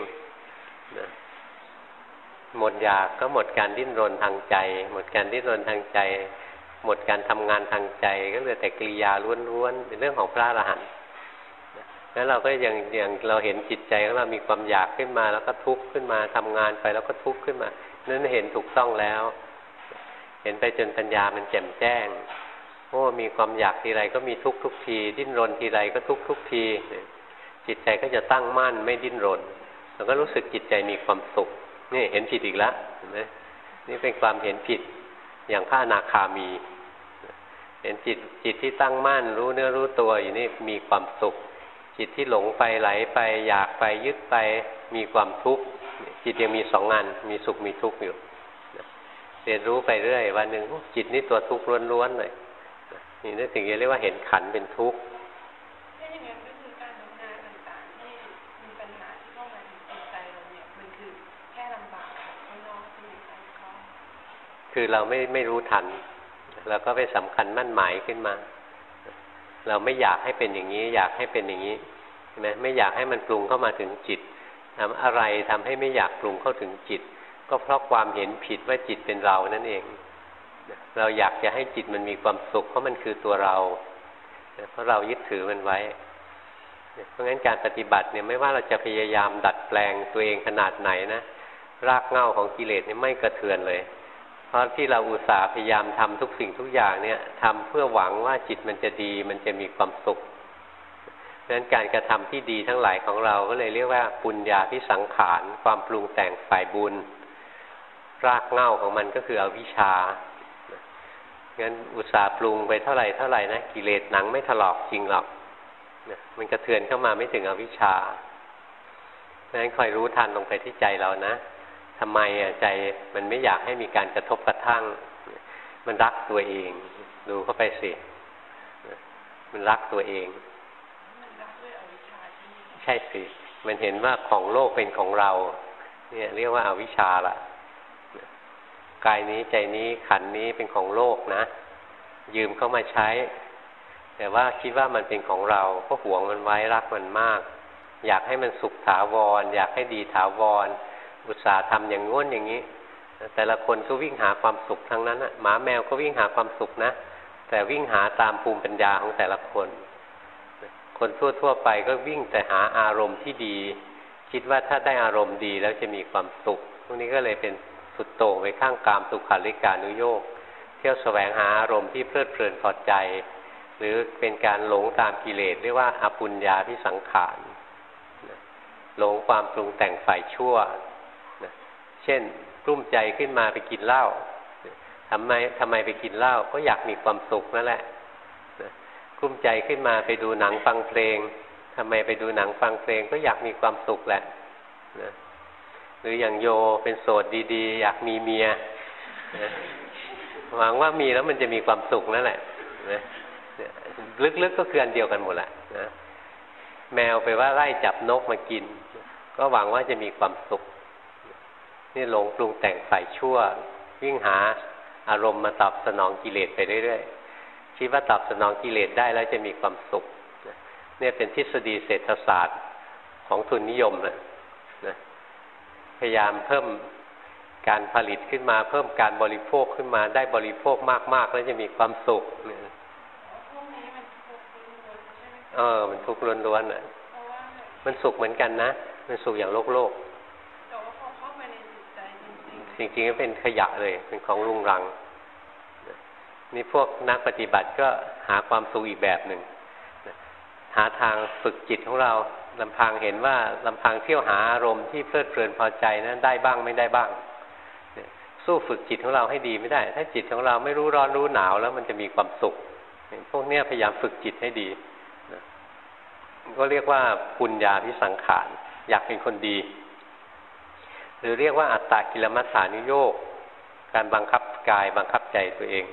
นะหมดอยากก็หมดการดิ้นรนทางใจ หมดการดิ้นรนทางใจ หมดการทำงานทางใจ ก็เหลือแต่กิริยาล้วนๆเป็นเรื่องของพระอรหันต์แล้วเราก็ยังยังเราเห็นจิตใจของเรามีความอยากขึ้นมา แล้วก็ทุกข์ขึ้นมาทำงานไปแล้วก็ทุกข์ขึ้นมา นั่นเห็นถูกต้องแล้วเห็นไปจนปัญญามันแจ่มแจ้งโอ้มีความอยากทีไรก็มีทุกทุกที ดิ้นรนทีไรก็ทุกทุกที จิตใจก็จะตั้งมั่นไม่ดิ้นรนเราก็รู้สึกจิตใจมีความสุขนี่เห็นผิดอีกแล้วเห็นไหมนี่เป็นความเห็นผิดอย่างพระอนาคามี เห็นจิตจิตที่ตั้งมั่น รู้เนื้อรู้ตัวอยู่นี่มีความสุข จิตที่หลงไปไหลไปอยากไปยึดไปมีความทุกข์จิตยังมีสองงานมีสุขมีทุกข์อยู่ เรียนรู้ไปเรื่อย วันหนึ่งจิตนี่ตัวทุกข์ล้วนๆเลยนี่นั่นถึงจะเรียกว่าเห็นขันเป็นทุกข์ถ้าอย่างนั้นก็คือการทำงานต่างๆที่มีปัญหาที่เข้ามาในจิตใจเราเนี่ยมันคือแค่ลำบากข้างนอกที่มีการเขาคือเราไม่ไม่รู้ทันเราก็ไปสำคัญมั่นหมายขึ้นมา เราไม่อยากให้เป็นอย่างนี้ อยากให้เป็นอย่างนี้ใช่ไหมไม่อยากให้มันปรุงเข้ามาถึงจิตทำอะไรทำให้ไม่อยากปรุงเข้าถึงจิต ก็เพราะความเห็นผิดว่าจิตเป็นเรานั่นเอง เราอยากจะให้จิตมันมีความสุข เพราะมันคือตัวเรา เพราะเรายึดถือมันไว้ เพราะงั้นการปฏิบัติเนี่ยไม่ว่าเราจะพยายามดัดแปลงตัวเองขนาดไหนนะรากเหง้าของกิเลสเนี่ยไม่กระเทือนเลย เพราะที่เราอุตส่าห์พยายามทำทุกสิ่งทุกอย่างเนี่ยทำเพื่อหวังว่าจิตมันจะดี มันจะมีความสุขเพราะฉะนั้นการกระทำที่ดีทั้งหลายของเราก็เลยเรียกว่าปุญญาพิสังขาร ความปรุงแต่งฝ่ายบุญ รากเง้าของมันก็คืออวิชชางั้นอุตสาห์ปรุงไปเท่าไหร่เท่าไหร่นะกิเลสหนังไม่ถลอกจริงหรอกมันกระเทือนเข้ามาไม่ถึงอวิชชาเพราะฉะนั้นคอยรู้ทันลงไปที่ใจเรานะทำไมอะใจมันไม่อยากให้มีการกระทบกระทั่ง มันรักตัวเอง ดูเข้าไปสิ มันรักตัวเอง ใช่สิ มันเห็นว่าของโลกเป็นของเรา เนี่ย เรียกว่าอาวิชชาละ กายนี้ใจนี้ขันนี้เป็นของโลกนะ ยืมเข้ามาใช้ แต่ว่าคิดว่ามันเป็นของเราก็หวงมันไว้รักมันมาก อยากให้มันสุขถาวร อยากให้ดีถาวร อุตสาห์ทำอย่างง้นอย่างนี้ แต่ละคนก็วิ่งหาความสุขทั้งนั้นหมาแมวก็วิ่งหาความสุขนะ แต่วิ่งหาตามภูมิปัญญาของแต่ละคน คนทั่วๆไปก็วิ่งแต่หาอารมณ์ที่ดี คิดว่าถ้าได้อารมณ์ดีแล้วจะมีความสุขพวกนี้ก็เลยเป็น สุดโต่งไปข้างกามสุขาริการุโยกเที่ยวแสวงหาอารมณ์ที่เพลิดเพลินพอใจ หรือเป็นการหลงตามกิเลสเรียกว่าอปุญญาที่สังขารหลงความปรุงแต่งฝ่ายชั่ว เช่นรุ่มใจขึ้นมาไปกินเหล้าทำไมทำไมไปกินเหล้าก็อยากมีความสุขนั่นแหละกลุ้มใจขึ้นมาไปดูหนังฟังเพลงทำไมไปดูหนังฟังเพลงก็อยากมีความสุขแหละนะ หรืออย่างโยเป็นโสดดีๆ อยากมีเมียหวังว่ามีแล้วมันจะมีความสุขนั่นแหละนะลึกๆก็คืออันเดียวกันหมดแหละนะแมวไปว่าไล่จับนกมากิน ก็หวังว่าจะมีความสุข นี่หลงปรุงแต่งฝ่ายชั่ว วิ่งหาอารมณ์มาตอบสนองกิเลสไปเรื่อยๆคิดว่าตอบสนองกิเลสได้แล้วจะมีความสุขเนี่ยเป็นทฤษฎีเศรษฐศาสตร์ของทุนนิยมนะนะ พยายามเพิ่มการผลิตขึ้นมา เพิ่มการบริโภคขึ้นมาได้บริโภคมาก ๆ แล้วจะมีความสุขเนี่ยพวกนี้มันทุกข์ล้วนๆใช่ไหมเออ มันทุกข์ล้วนๆอะเพราะว่ามันสุขเหมือนกันนะ มันสุขอย่างโลกโลกแต่ว่าพอเข้ามาในจิตใจจริงจริงๆก็เป็นขยะเลย เป็นของรุงรัง นี่พวกนักปฏิบัติก็หาความสุขอีกแบบหนึ่ง หาทางฝึกจิตของเราลำพังเห็นว่าลำพังเที่ยวหาอารมณ์ที่เพลิดเพลินพอใจนั้นได้บ้างไม่ได้บ้าง สู้ฝึกจิตของเราให้ดีไม่ได้ ถ้าจิตของเราไม่รู้ร้อนรู้หนาวแล้วมันจะมีความสุข พวกเนี้ยพยายามฝึกจิตให้ดีก็เรียกว่าปุญญาพิสังขารอยากเป็นคนดี หรือเรียกว่าอัตตากิลมัฏฐานุโยกการบังคับกายบังคับใจตัวเอง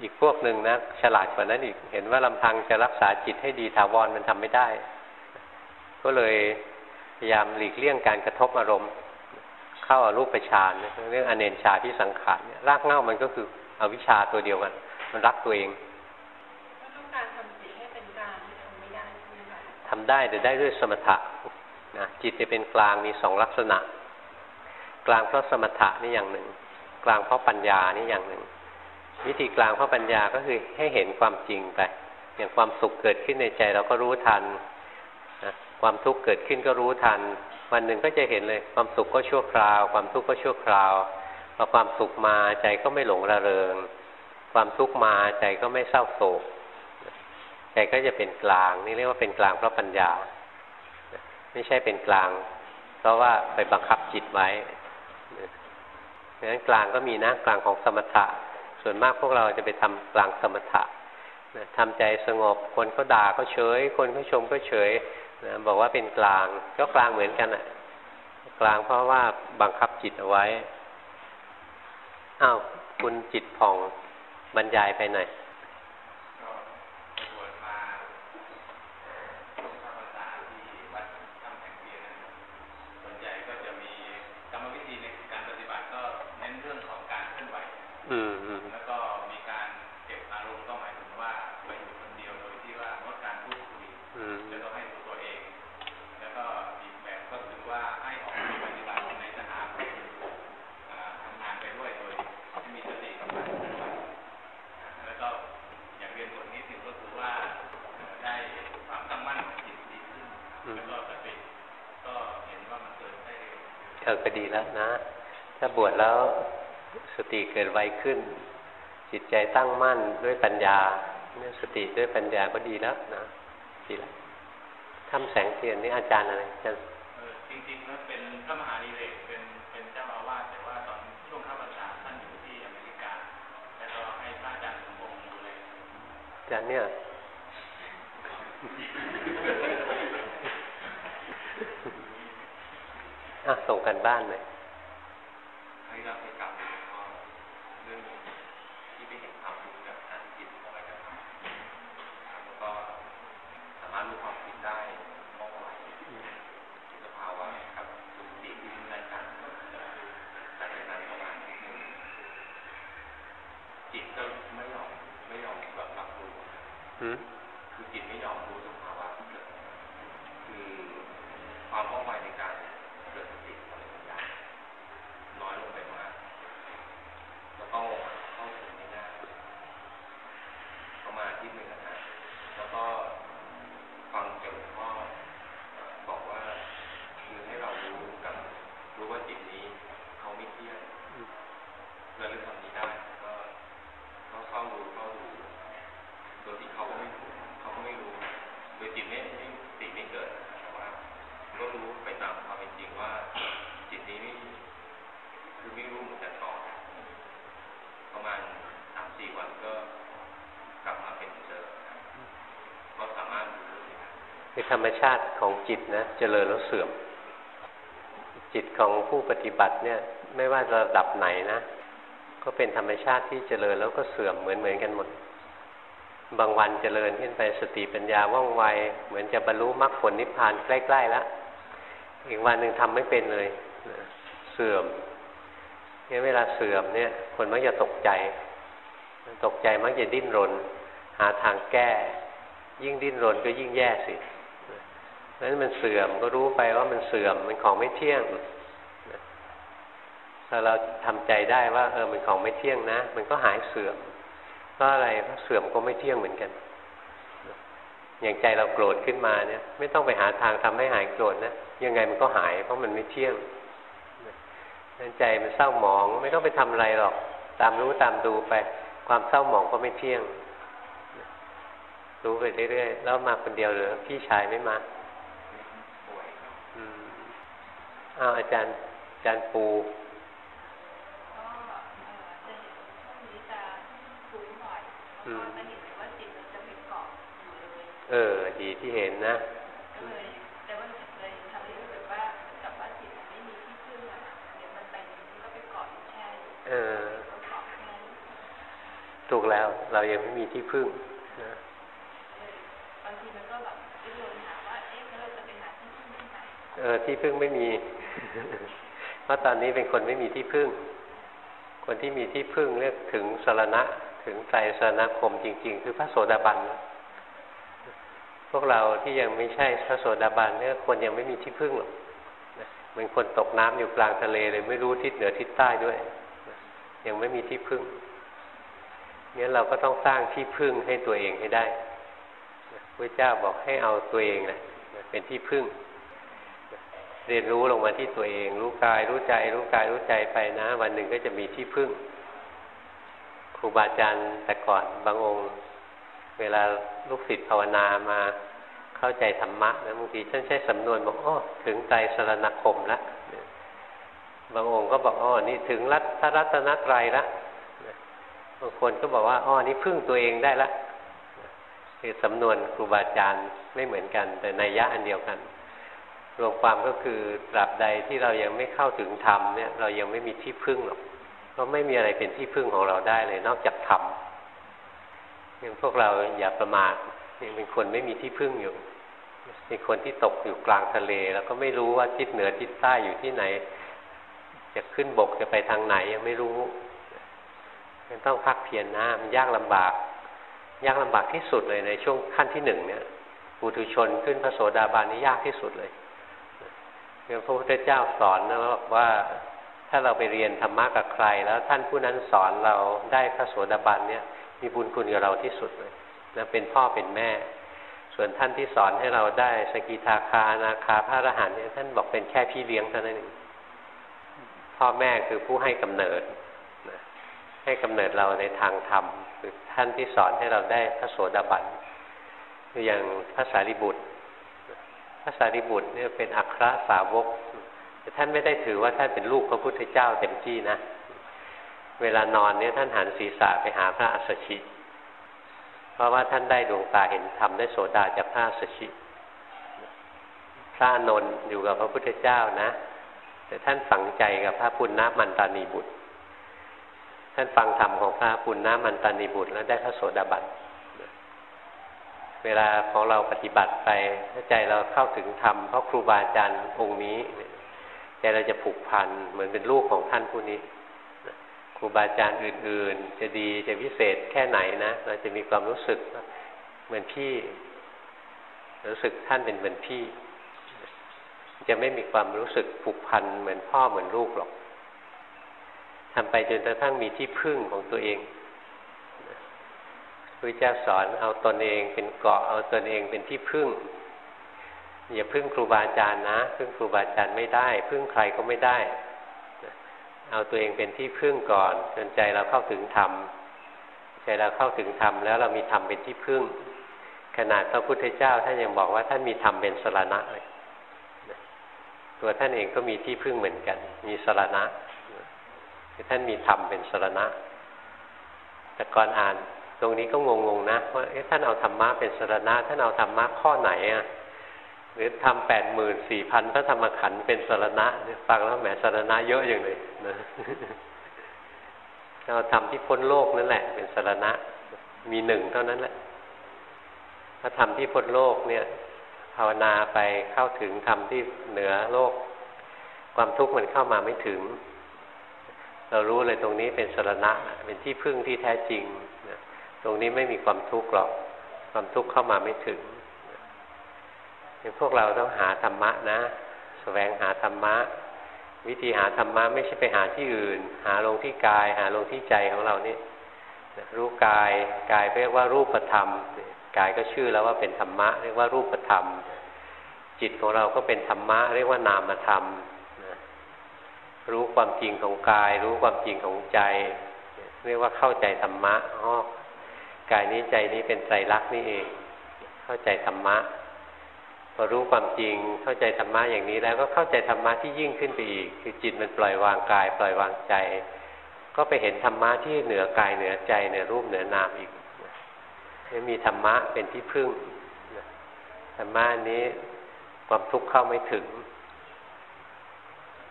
อีกพวกหนึ่งนะฉลาดกว่านั้นอีก เห็นว่าลำพังจะรักษาจิตให้ดีถาวรมันทำไม่ได้ ก็เลยพยายามหลีกเลี่ยงการกระทบอารมณ์ เข้าอารูปฌานเรื่องอเนนชาที่สังขารเนี่ยรากเง้ามันก็คืออวิชชาตัวเดียวกัน มันรักตัวเองต้องการทำจิตให้เป็นกลางทำไม่ได้ใช่ไหมคะทำได้แต่ได้ด้วยสมถะนะจิตจะเป็นกลางมีสองลักษณะ กลางเพราะสมถะนี่อย่างหนึ่ง กลางเพราะปัญญานี่อย่างหนึ่ง วิธีกลางเพราะปัญญาก็คือให้เห็นความจริงไปอย่างความสุขเกิดขึ้นในใจเราก็รู้ทันนะ ความทุกข์เกิดขึ้นก็รู้ทัน วันหนึ่งก็จะเห็นเลย ความสุขก็ชั่วคราว ความทุกข์ก็ชั่วคราวพอความสุขมาใจก็ไม่หลงระเริง ความทุกข์มาใจก็ไม่เศร้าโศก ใจก็จะเป็นกลาง นี่เรียกว่าเป็นกลางเพราะปัญญา ไม่ใช่เป็นกลาง เพราะว่าไปบังคับจิตไว้ดังนั้นกลางก็มีนะกลางของสมถะ ส่วนมากพวกเราจะไปทำกลางสมถะทำใจสงบ คนก็ด่าก็เฉย คนก็ชมก็เฉย นะบอกว่าเป็นกลาง ก็กลางเหมือนกันอะ กลางเพราะว่าบังคับจิตเอาไว้อ้าวคุณจิตผ่องบรรยายไปหน่อยเอ อก็ดีแล้วนะ ถ้าบวชแล้วสติเกิดไวขึ้น จิตใจตั้งมั่นด้วยปัญญาเนี่ยสติด้วยปัญญาก็ดีแล้วนะดีแล้วทำแสงเทียนนี่อาจารย์อะไรอาจารย์จริงๆแล้วเป็นพระมหาดีเรกเป็นเป็นเจ้าอาวาสแต่ว่าตอนช่วงข้าพรรษาท่านอยู่ที่อเมริกา แล้วก็ให้พระอาจารย์สมบูรณ์ดูแลอาจารย์เนี่ยอะส่งกันบ้านเลยให้รับไปกลับก็เรื่องที่ไปเห็นความรู้กับการจิตอะไรกันแล้วก็สามารถรู้ความคิดได้มองไหวสภาวะกับสุขติที่ได้กันแต่ในนั้นประมาณนึงจิตก็ไม่ยอมไม่ยอมแบบรับรู้คือจิตไม่ยอมรู้สภาวะที่เกิดคือความว่องไวในการ คือธรรมชาติของจิตนะเจริญแล้วเสื่อม จิตของผู้ปฏิบัติเนี่ย ไม่ว่าระดับไหนนะ ก็เป็นธรรมชาติที่เจริญแล้วก็เสื่อมเหมือนเหมือนกันหมด บางวันเจริญขึ้นไปสติปัญญาว่องไว เหมือนจะบรรลุมรรคผลนิพพานใกล้ๆแล้วอีกวันหนึ่งทำไม่เป็นเลยเสื่อมเนี่ยเวลาเสื่อมเนี่ย คนมักจะตกใจ ตกใจมักจะดิ้นรน หาทางแก้ ยิ่งดิ้นรนก็ยิ่งแย่สิ นั้นมันเสื่อมก็รู้ไปว่ามันเสื่อมมันของไม่เที่ยงถ้าเราทำใจได้ว่าเออมันของไม่เที่ยงนะ มันก็หายเสื่อมเพราะอะไรเพราะเสื่อมก็ไม่เที่ยงเหมือนกัน อย่างใจเราโกรธขึ้นมาเนี่ย ไม่ต้องไปหาทางทำให้หายโกรธนะยังไงมันก็หาย เพราะมันไม่เที่ยงนั้นใจมันเศร้าหมอง ไม่ต้องไปทำอะไรหรอก ตามรู้ตามดูไป ความเศร้าหมองก็ไม่เที่ยง รู้ไปเรื่อยๆแล้วมาคนเดียวหรือพี่ชายไม่มา อ้าวอาจารย์อาจารย์ปูเออ ดีที่เห็นนะแต่ว่าเลยทำให้รู้สึกว่ากับว่าจิตไม่มีที่พึ่งอะเดี๋ยวมันไปก็ไปเกาะแช่เออถูกแล้ว เรายังไม่มีที่พึ่งนะบางทีมันก็แบบดิ้นรนหาว่าเอ๊ะเราจะไปหาที่พึ่งเออที่พึ่งไม่มี เพราะตอนนี้เป็นคนไม่มีที่พึ่ง คนที่มีที่พึ่งเรียกถึงสารณะ ถึงใจสารณคมจริง ๆ คือพระโสดาบันพวกเราที่ยังไม่ใช่พระโสดาบันเนี่ยคนยังไม่มีที่พึ่งหรอกเป็นคนตกน้ำอยู่กลางทะเลเลยไม่รู้ทิศเหนือทิศใต้ด้วย ยังไม่มีที่พึ่งเนี่ยเราก็ต้องสร้างที่พึ่งให้ตัวเองให้ได้พระเจ้าบอกให้เอาตัวเองนะเป็นที่พึ่ง เรียนรู้ลงมาที่ตัวเอง รู้กายรู้ใจ รู้กายรู้ใจไปนะ วันหนึ่งก็จะมีที่พึ่ง ครูบาอาจารย์แต่ก่อนบางองค์ เวลาลูกศิษย์ภาวนามาเข้าใจธรรมะนะบางทีท่านใช้สำนวนบอกอ้อถึงใจสรณคมแล้วบางองค์ก็บอกอ้อนี่ถึงรัตรัตนตรัยละบางคนก็บอกว่าอ้อนี่พึ่งตัวเองได้ละคือสำนวนครูบาอาจารย์ไม่เหมือนกัน แต่ในยะอันเดียวกัน รวมความก็คือตราบใดที่เรายังไม่เข้าถึงธรรมเนี่ยเรายังไม่มีที่พึ่งหรอกเพราะไม่มีอะไรเป็นที่พึ่งของเราได้เลย นอกจากธรรมยังพวกเราอย่าประมาทยังเป็นคนไม่มีที่พึ่งอยู่เป็นคนที่ตกอยู่กลางทะเล แล้วก็ไม่รู้ว่าทิศเหนือทิศใต้อยู่ที่ไหน จะขึ้นบกจะไปทางไหนยังไม่รู้ยังต้องพักเพียรนะมันยากลำบาก ยากลำบากที่สุดเลยในช่วงขั้นที่หนึ่งเนี่ยปุถุชนขึ้นพระโสดาบันนี่ยากที่สุดเลย เรื่อพระพุทธเจ้าสอนนะว่าถ้าเราไปเรียนธรรมะกับใคร แล้วท่านผู้นั้นสอนเราได้พระโสดาบันเนี่ย มีบุญคุณกับเราที่สุดเลยนะเป็นพ่อเป็นแม่ ส่วนท่านที่สอนให้เราได้สกิทาคานาคาพระอรหันต์เนี่ยท่านบอกเป็นแค่พี่เลี้ยงเท่านั้นเองพ่อแม่คือผู้ให้กำเนิดนะให้กำเนิดเราในทางธรรมคือท่านที่สอนให้เราได้พระโสดาบันคืออย่างพระสารีบุตร พระสารีบุตรเนี่ยเป็นอัครสาวก แต่ท่านไม่ได้ถือว่าท่านเป็นลูกพระพุทธเจ้าเต็มที่นะ เวลานอนเนี่ยท่านหันศีรษะไปหาพระอัสสชิ เพราะว่าท่านได้ดวงตาเห็นธรรมได้โสดาจากพระอัสสชิ พระนนท์อยู่กับพระพุทธเจ้านะ แต่ท่านฝังใจกับพระปุณณมันตานีบุตร ท่านฟังธรรมของพระปุณณมันตานีบุตร แล้วได้พระโสดาบัน เวลาของเราปฏิบัติไปถ้าใจเราเข้าถึงธรรมเพราะครูบาอาจารย์องค์นี้ใจเราจะผูกพันเหมือนเป็นลูกของท่านผู้นี้ครูบาอาจารย์อื่น ๆ จะดีจะพิเศษแค่ไหนนะเราจะมีความรู้สึกเหมือนพี่ รู้สึกท่านเป็นเหมือนพี่ จะไม่มีความรู้สึกผูกพันเหมือนพ่อเหมือนลูกหรอกทำไปจนกระทั่งมีที่พึ่งของตัวเอง ระเจ้าสอนเอาตนเองเป็นเกาะเอาตนเองเป็นที่พึ่ง อย่าพึ่งครูบาอาจารย์นะ พึ่งครูบาอาจารย์ไม่ได้ พึ่งใครก็ไม่ได้ เอาตัวเองเป็นที่พึ่งก่อนจนใจเราเข้าถึงธรรมใจเราเข้าถึงธรรมแล้วเรามีธรรมเป็นที่พึ่ง ขนาดพระพุทธเจ้าท่านยังบอกว่าท่านมีธรรมเป็นสรณะเลยตัวท่านเองก็มีที่พึ่งเหมือนกัน มีสรณะท่านมีธรรมเป็นสรณะแต่ก่อนอ่าน รงนี้ก็งงๆนะว่าท่านเอาธรรมะเป็นสรณะท่านเอาธรรมะข้อไหนอะหรือทำแปดหมื่นสี่พันพระธรรมขันธ์เป็นสรณะฟังแล้วแหมสรณะเยอะอย่างเลยนะเราทำที่พ้นโลกนั่นแหละ เป็นสรณะ มีหนึ่งเท่านั้นแหละถ้าทำที่พ้นโลกเนี่ย ภาวนาไปเข้าถึงทำที่เหนือโลก ความทุกข์มันเข้ามาไม่ถึง เรารู้เลยตรงนี้เป็นสรณะ เป็นที่พึ่งที่แท้จริง ตรงนี้ไม่มีความทุกข์หรอก ความทุกข์เข้ามาไม่ถึงพวกเราต้องหาธรรมะนะสแสวงหาธรรมะ วิธีหาธรรมะไม่ใช่ไปหาที่อื่น หาลงที่กาย หาลงที่ใจของเรานี่รู้กายกายเรียกว่ารูปธรรมกายก็ชื่อแล้วว่าเป็นธรรมะ เรียกว่ารูปธรรม จิตของเราก็เป็นธรรมะ เรียกว่านามธรรมรู้ความจริงของกาย รู้ความจริงของใจ เรียกว่าเข้าใจธรรมะอ๋อ กายนี้ใจนี้เป็นไตรลักษณ์นี่เอง เข้าใจธรรมะพอรู้ความจริงเข้าใจธรรมะอย่างนี้แล้วก็เข้าใจธรรมะที่ยิ่งขึ้นไปอีก คือจิตมันปล่อยวางกาย ปล่อยวางใจ ก็ไปเห็นธรรมะที่เหนือกายเหนือใจเหนือรูปเหนือนามอีกมีธรรมะเป็นที่พึ่งธรรมะนี้ความทุกข์เข้าไม่ถึง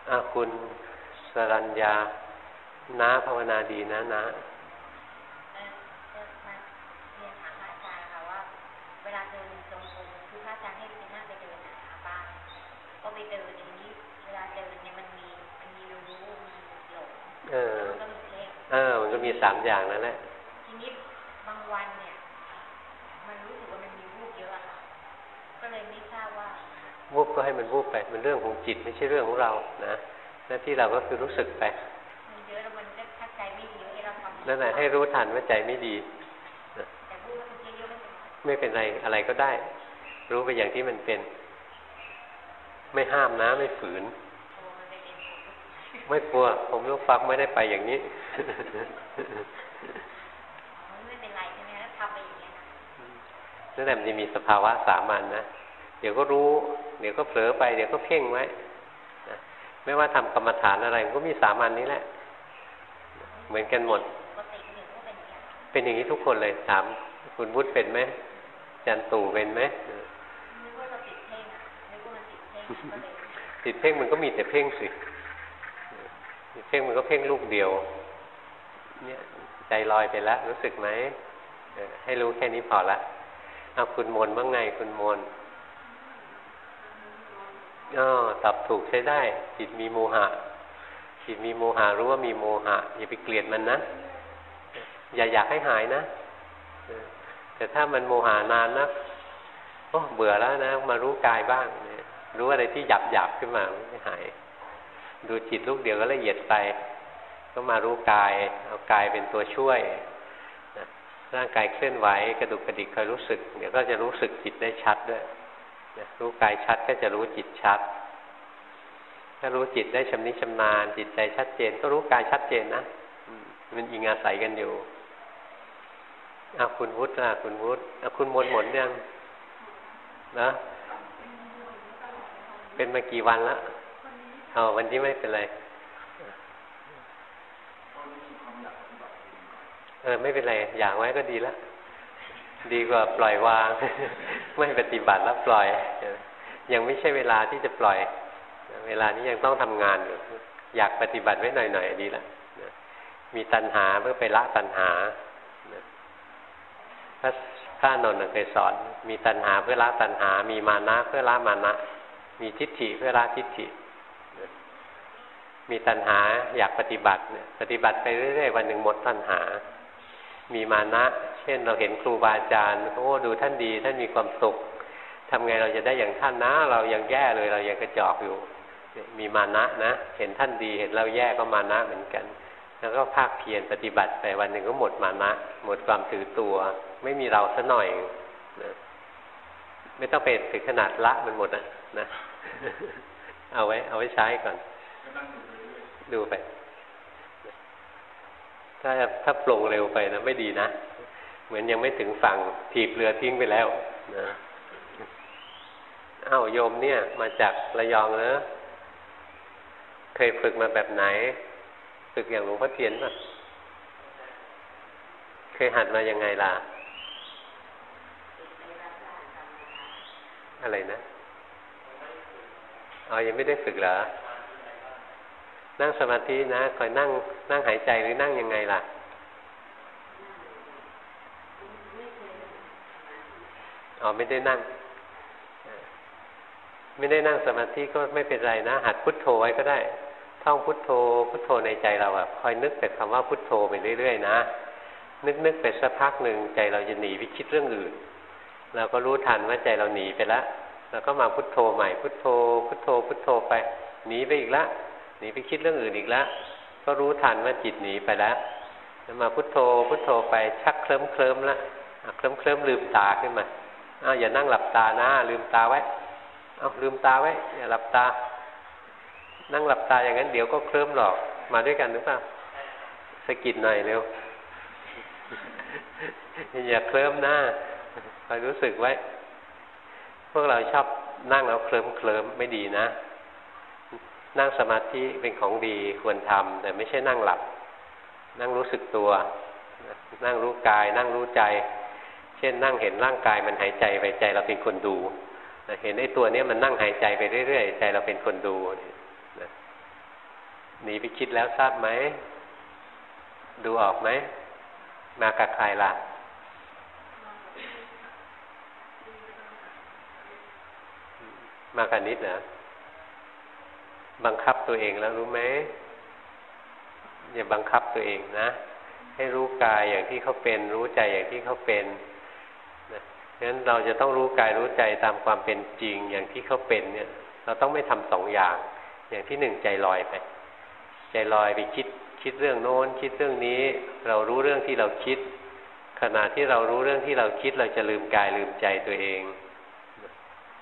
อาคุณสรัญญาน้าภาวนาดีนะนะก็ ไปเดินอย่างนี้ เวลาเดินเนี่ยมันมีมันมีรู้มีหลง เออมันก็มีเพ่งเออ มันก็มีสามอย่างนั่นแหละทีนี้บางวันเนี่ย มันรู้สึกว่ามันมีรูปเยอะอะค่ะก็เลยไม่ทราบว่าวูบก็ให้มันวูบไปมันเรื่องของจิตไม่ใช่เรื่องของเรานะหน้าที่เราก็คือรู้สึกไปมันเยอะแล้วมันก็ทักใจไม่ดีให้เราทำนั่นแหละให้รู้ทันว่าใจไม่ดีนะแต่พูดว่ามันเยอะๆไม่เป็นไรไม่เป็นไรอะไรก็ได้ รู้ไปอย่างที่มันเป็น ไม่ห้ามนะไม่ฝืน โอ้มันเป็นเองผม ไม่กลัว ผมลูกฟักไม่ได้ไปอย่างนี้อ๋อไม่เป็นไรใช่ไหมถ้าทำไปอย่างเงี้ยนะนั่นแหละมันจะมีสภาวะสามัญนะเดี๋ยวก็รู้ เดี๋ยวก็เผลอไป เดี๋ยวก็เพ่งไว้นะไม่ว่าทำกรรมฐานอะไรมันก็มีสามัญนี้แหละ เหมือนกันหมดปกติคนอื่นก็เป็นอย่างเงี้ยเป็นอย่างนี้ทุกคนเลยถามคุณวุฒิเป็นไหมอาจันตู่เป็นไหมเออนึกว่าเราติดเพ่งอะนึกว่ามันติดเพ่งก็เลยติดเพ่งมันก็มีแต่เพ่งสิติด เพ่งมันก็เพ่งลูกเดียว เนี่ยใจลอยไปแล้ว รู้สึกไหมให้รู้แค่นี้พอละเอาคุณมนบ้างไงคุณมนอ๋อตอบถูกใช้ได้ จิตมีโมหะ จิตมีโมหะรู้ว่ามีโมหะ อย่าไปเกลียดมันนะ อย่าอยากให้หายนะ แต่ถ้ามันโมหานานนะโอ้เบื่อแล้วนะ มารู้กายบ้างรู้อะไรที่หยับหยับขึ้นมาไม่หาย ดูจิตลูกเดียวก็ละเอียดไป ก็มารู้กาย เอากายเป็นตัวช่วยนะร่างกายเคลื่อนไหวกระดุกกระดิกคอยรู้สึก เดี๋ยวก็จะรู้สึกจิตได้ชัดด้วยนะรู้กายชัดก็จะรู้จิตชัด ถ้ารู้จิตได้ชำนิชำนาญ จิตใจชัดเจน ก็รู้กายชัดเจนนะมันอิงอาศัยกันอยู่อาคุณวุฒิล่ะคุณวุฒิอาคุณมนหมดยังนะ เป็นมากี่วันแล้ว เอาวันที่ไม่เป็นไรเออไม่เป็นไรอยากไว้ก็ดีแล้วดีกว่าปล่อยวาง ไม่ปฏิบัติแล้วปล่อย ยังไม่ใช่เวลาที่จะปล่อย เวลานี้ยังต้องทำงานอยู่อยากปฏิบัติไว้หน่อยๆดีแล้วนะมีตัณหาเพื่อไปละตัณหาพระพระนนท์เคยสอน มีตัณหาเพื่อละตัณหา มีมานะเพื่อละมานะ มีทิฏฐิเพื่อละทิฏฐิ มีตัณหาอยากปฏิบัติปฏิบัติไปเรื่อยๆวันหนึ่งหมดตัณหา มีมานะ เช่นเราเห็นครูบาอาจารย์โอ้ดูท่านดี ท่านมีความสุขทำไงเราจะได้อย่างท่านนะ เรายังแย่เลยเรายังกระจอกอยู่ มีมานะนะ เห็นท่านดีเห็นเราแย่ก็มานะเหมือนกัน แล้วก็ภาคเพียรปฏิบัติไปวันหนึ่งก็หมดมานะ หมดความถือตัว ไม่มีเราซะหน่อยนะไม่ต้องไปถึงขนาดละมันหมดนะนะเอาไว้ เอาไว้ใช้ก่อน ดูไป ถ้าถ้าปลงเร็วไปนะไม่ดีนะ เหมือนยังไม่ถึงฝั่งถีบเรือทิ้งไปแล้วนะอ้าวโยมเนี่ย มาจากระยองเนอะเคยฝึกมาแบบไหน ฝึกอย่างหลวงพ่อเทียนป่ะ เคยหัดมายังไงล่ะ อะไรนะ อ๋อ ยังไม่ได้ฝึกเหรอ นั่งสมาธินะคอยนั่งนั่งหายใจหรือนั่งยังไงล่ะ อ๋อไม่ได้นั่ง ไม่ได้นั่งสมาธิก็ไม่เป็นไรนะ หัดพุทโธไว้ก็ได้ ท่องพุทโธ พุทโธในใจเราอะคอยนึกแต่คำว่าพุทโธไปเรื่อยๆนะนึกนึกไปสักพักหนึ่งใจเราจะหนีไปคิดเรื่องอื่นเราก็รู้ทันว่าใจเราหนีไปแล้วเราก็มาพุทโธใหม่พุทโธ พุทโธ พุทโธไปหนีไปอีกแล้ว หนีไปคิดเรื่องอื่นอีกแล้วก็รู้ทันว่าจิตหนีไปแล้วแล้วมาพุทโธพุทโธไปชักเคลิ้มเคลิ้มละเคลิ้มเคลิ้มลืมตาขึ้นมาอ้าวอย่านั่งหลับตานะลืมตาไว้เอาลืมตาไว้ อย่าหลับตา นั่งหลับตาอย่างนั้นเดี๋ยวก็เคลิ้มหรอกมาด้วยกันหรือเปล่าสกิดหน่อยเร็วอย่าเคลิ้มหน้าคอยรู้สึกไว้ พวกเราชอบนั่งแล้วเคลิ้มเคลิ้มไม่ดีนะ นั่งสมาธิเป็นของดีควรทำแต่ไม่ใช่นั่งหลับ นั่งรู้สึกตัว นั่งรู้กาย นั่งรู้ใจ เช่นนั่งเห็นร่างกายมันหายใจไปใจเราเป็นคนดูเห็นไอ้ตัวเนี้ยมันนั่งหายใจไปเรื่อยๆใจเราเป็นคนดูหนีไปคิดแล้วทราบไหมดูออกไหมมากับใครล่ะมากับนิดเหรอ บังคับตัวเองแล้วรู้ไหมอย่าบังคับตัวเองนะ ให้รู้กายอย่างที่เขาเป็น รู้ใจอย่างที่เขาเป็นนะฉะนั้นเราจะต้องรู้กายรู้ใจตามความเป็นจริงอย่างที่เขาเป็นเนี่ย เราต้องไม่ทำสองอย่าง อย่างที่หนึ่งใจลอยไป ใจลอยไปคิดคิดเรื่องโน้น คิดเรื่องนี้ เรารู้เรื่องที่เราคิด ขณะที่เรารู้เรื่องที่เราคิด เราจะลืมกายลืมใจตัวเอง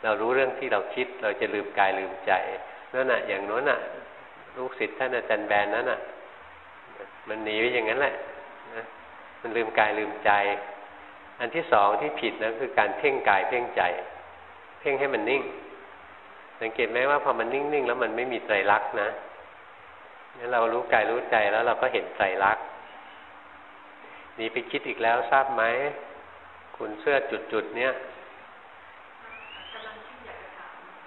เรารู้เรื่องที่เราคิด เราจะลืมกายลืมใจ นั่นน่ะ อย่างโน้นน่ะ ลูกศิษย์ท่านอาจารย์แบนนั้นน่ะ มันหนีไปอย่างนั้นแหละนะมันลืมกายลืมใจ อันที่สองที่ผิดนะคือการเพ่งกายเพ่งใจ เพ่งให้มันนิ่ง สังเกตไหมว่าพอมันนิ่งๆแล้วมันไม่มีไตรลักษณ์นะงั้นเรารู้กายรู้ใจแล้วเราก็เห็นไตรลักษณ์หนีไปคิดอีกแล้วทราบไหมคุณเสื้อจุดๆเนี้ย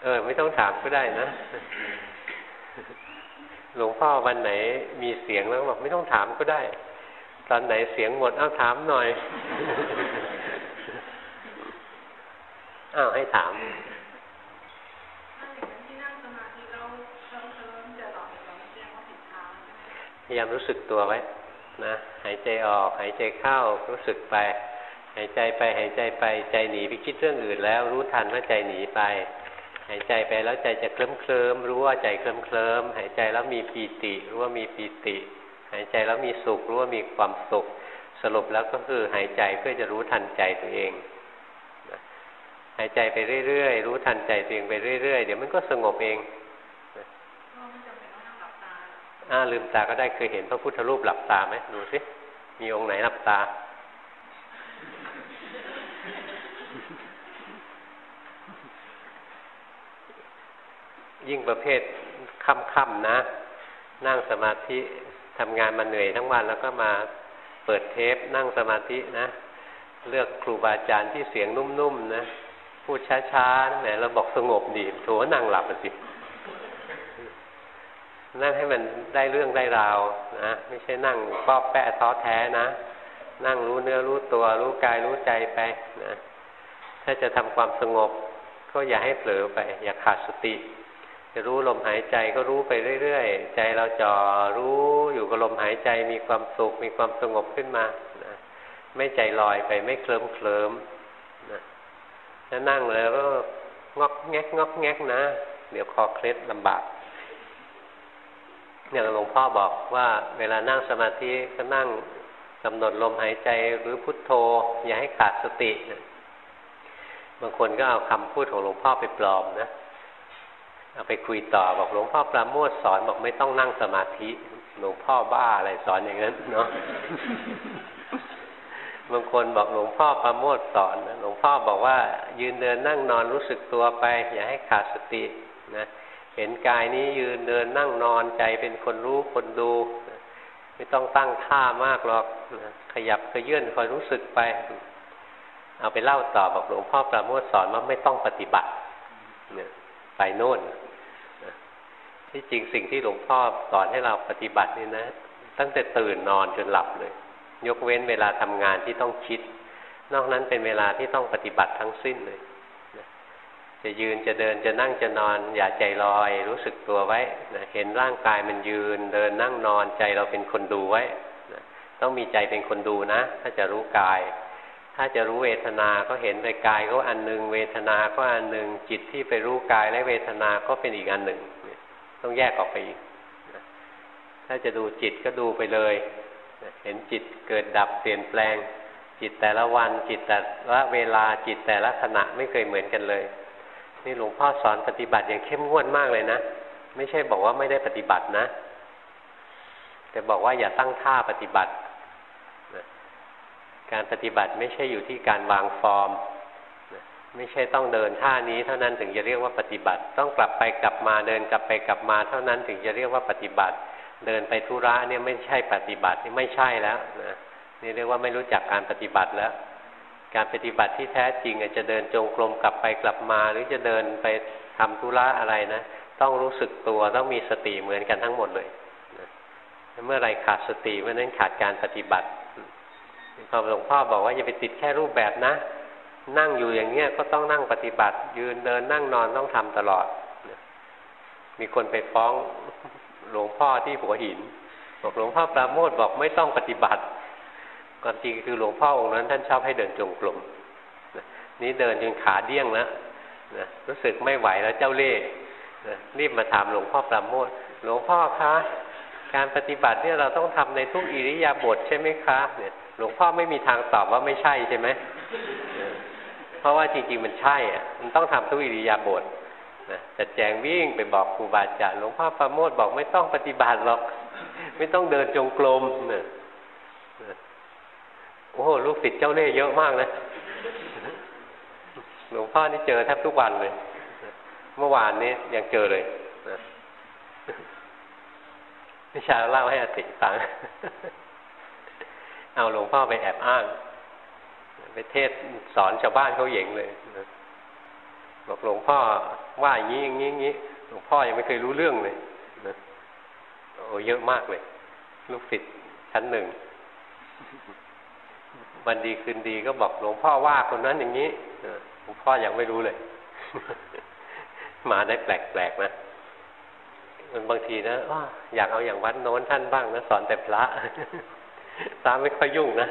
เออ ไม่ต้องถามก็ได้นะ หลวงพ่อวันไหนมีเสียงแล้วบอกไม่ต้องถามก็ได้ ตอนไหนเสียงหมดเอาถามหน่อยอ้าวให้ถามพยายามรู้สึกตัวไว้นะหายใจออก หายใจเข้ารู้สึกไป หายใจไปหายใจไปใจหนีไปคิดเรื่องอื่นแล้ว รู้ทันว่าใจหนีไป หายใจไปแล้วใจจะเคลิ้มเคลิมรู้ว่าใจเคลิ้มเคลิมหายใจแล้วมีปีติ รู้ว่ามีปีติ หายใจแล้วมีสุข รู้ว่ามีความสุข สรุปแล้วก็คือหายใจเพื่อจะรู้ทันใจตัวเองหายใจไปเรื่อยๆ รู้ทันใจตัวเองไปเรื่อยๆ เดี๋ยวมันก็สงบเองอ่าลืมตาก็ได้เคยเห็นพระพุทธรูปหลับตาไหมดูสิมีองค์ไหนหลับตา ยิ่งประเภทค่ำๆนะ นั่งสมาธิทำงานมาเหนื่อยทั้งวันแล้วก็มาเปิดเทปนั่งสมาธินะ เลือกครูบาอาจารย์ที่เสียงนุ่มๆนะ พูดช้าๆนั่นแหละเราบอกสงบดีโถนั่งหลับสินั่งให้มันได้เรื่องได้ราวนะไม่ใช่นั่งป้อแปะท้อแท้นะ นั่งรู้เนื้อรู้ตัว รู้กายรู้ใจไปนะถ้าจะทำความสงบ ก็อย่าให้เผลอไป อย่าขาดสติ จะรู้ลมหายใจก็รู้ไปเรื่อยๆ ใจเราจ่อรู้อยู่กับลมหายใจมีความสุข มีความสงบขึ้นมานะไม่ใจลอยไปไม่เคลิ้มเคลิ้มนะถ้านั่งแล้วก็งอกแงกงอกแงกนะ เดี๋ยวคอเคล็ดลำบากอย่างหลวงพ่อบอกว่าเวลานั่งสมาธิก็นั่งกำหนดลมหายใจหรือพุทโธ อย่าให้ขาดสตินะบางคนก็เอาคำพูดของหลวงพ่อไปปลอมนะ เอาไปคุยต่อบอกหลวงพ่อปราโมทสอนบอกไม่ต้องนั่งสมาธิหลวงพ่อบ้าอะไรสอนอย่างนั้นเนาะบางคนบอกหลวงพ่อปราโมทสอนหลวงพ่อบอกว่า ยืนเดินนั่งนอนรู้สึกตัวไป อย่าให้ขาดสตินะเห็นกายนี้ยืนเดินนั่งนอนใจเป็นคนรู้คนดู ไม่ต้องตั้งท่ามากหรอกขยับขยื่นคอยรู้สึกไป เอาไปเล่าต่อบอกหลวงพ่อประโมทสอนว่าไม่ต้องปฏิบัติเนี่ยไปโน่น ที่จริงสิ่งที่หลวงพ่อสอนให้เราปฏิบัตินี่นะ ตั้งแต่ตื่นนอนจนหลับเลย ยกเว้นเวลาทำงานที่ต้องคิด นอกนั้นเป็นเวลาที่ต้องปฏิบัติทั้งสิ้นเลยจะยืนจะเดินจะนั่งจะนอน อย่าใจลอย รู้สึกตัวไว้นะเห็นร่างกายมันยืน เดินนั่งนอนใจเราเป็นคนดูไว้นะต้องมีใจเป็นคนดูนะ ถ้าจะรู้กาย ถ้าจะรู้เวทนาก็เห็นไปกายก็อันหนึ่งเวทนาก็อันหนึ่งจิตที่ไปรู้กายและเวทนาก็เป็นอีกอันหนึ่ง ต้องแยกออกไปอีก ถ้าจะดูจิตก็ดูไปเลย เห็นจิตเกิดดับเปลี่ยนแปลง จิตแต่ละวัน จิตแต่ละเวลาจิตแต่ละขณะไม่เคยเหมือนกันเลย นี่หลวงพ่อสอนปฏิบัติอย่างเข้มงวดมากเลยนะ ไม่ใช่บอกว่าไม่ได้ปฏิบัตินะ แต่บอกว่าอย่าตั้งท่าปฏิบัติ การปฏิบัติไม่ใช่อยู่ที่การวางฟอร์ม ไม่ใช่ต้องเดินท่านี้เท่านั้นถึงจะเรียกว่าปฏิบัติ ต้องกลับไปกลับมาเดินกลับไปกลับมาเท่านั้นถึงจะเรียกว่าปฏิบัติ เดินไปธุระเนี่ยไม่ใช่ปฏิบัตินี่ไม่ใช่แล้วนะนี่เรียกว่าไม่รู้จักการปฏิบัติแล้ว การปฏิบัติที่แท้จริงจะเดินจงกรมกลับไปกลับมา หรือจะเดินไปทำธุระอะไรนะ ต้องรู้สึกตัวต้องมีสติเหมือนกันทั้งหมดเลยเมื่อไรขาดสติเมื่อนั้นขาดการปฏิบัติพอหลวงพ่อบอกว่าอย่าไปติดแค่รูปแบบนะ นั่งอยู่อย่างเงี้ยก็ต้องนั่งปฏิบัติ ยืนเดินนั่งนอนต้องทำตลอด มีคนไปฟ้องหลวงพ่อที่หัวหินบอกหลวงพ่อปราโมทบอกไม่ต้องปฏิบัติความจริงคือหลวงพ่อองค์นั้นท่านชอบให้เดินจงกรมนี่เดินจนขาเดี้ยงแล้วนะรู้สึกไม่ไหวแล้วเจ้าเล่ห์รีบมาถามหลวงพ่อปราโมทหลวงพ่อคะ การปฏิบัติเนี่ยเราต้องทำในทุกอิริยาบถใช่ไหมคะ เนี่ย หลวงพ่อไม่มีทางตอบว่าไม่ใช่ใช่ไหม เพราะว่าจริง ๆ มันใช่อะมันต้องทำทุกอิริยาบถนะแต่แจงวิ่งไปบอกครูบาอาจารย์หลวงพ่อประโมทบอกไม่ต้องปฏิบัติหรอก ไม่ต้องเดินจงกรมเนี่ยโอ้โหลูกศิษย์เจ้าเล่ห์เยอะมากนะหลวงพ่อนี่เจอแทบทุกวันเลย เมื่อวานนี้ยังเจอเลยนะนิชาเล่าให้อติฟัง เอาหลวงพ่อไปแอบอ้าง ไปเทศสอนชาวบ้านเขาเหย่งเลยบอกหลวงพ่อว่าอย่างนี้อย่างนี้อย่างนี้หลวงพ่อยังไม่เคยรู้เรื่องเลยนะโอ้เยอะมากเลย ลูกศิษย์ชั้นหนึ่งวันดีคืนดีก็บอกหลวงพ่อว่าคนนั้นอย่างนี้หลวงพ่อยังไม่รู้เลย มาได้แปลกๆนะมันบางทีนะอยากเอาอย่างวัดโน้นท่านบ้างนะสอนแต่พระตามไม่ค่อยยุ่งนะ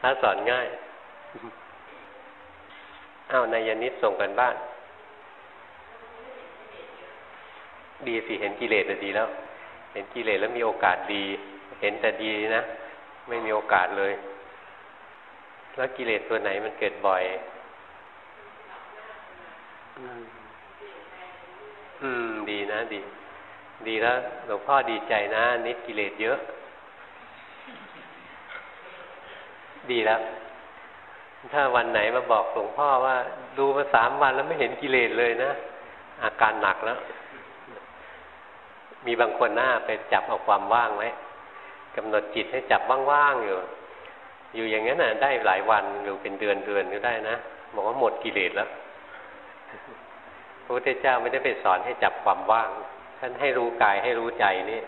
พระสอนง่าย อ้าวนายนิดส่งกันบ้าน ดีสิเห็นกิเลสดีแล้ว เห็นกิเลสแล้วมีโอกาสดี เห็นแต่ดีนะ ไม่มีโอกาสเลย แล้วกิเลสตัวไหนมันเกิดบ่อย อืม ดีนะ ดี ดีแล้วหลวงพ่อดีใจนะนิดกิเลสเยอะ ดีแล้ว ถ้าวันไหนมาบอกหลวงพ่อว่าดูมาสามวันแล้วไม่เห็นกิเลสเลยนะ อาการหนักแล้ว มีบางคนหน้าไปจับเอาความว่างไว้กำหนดจิตให้จับว่างๆอยู่ อยู่อย่างนั้นน่ะได้หลายวันหรือเป็นเดือนเดือนก็ได้นะบอกว่าหมดกิเลสแล้วพระพุทธเจ้าไม่ได้ไปสอนให้จับความว่าง ท่านให้รู้กายให้รู้ใจนี่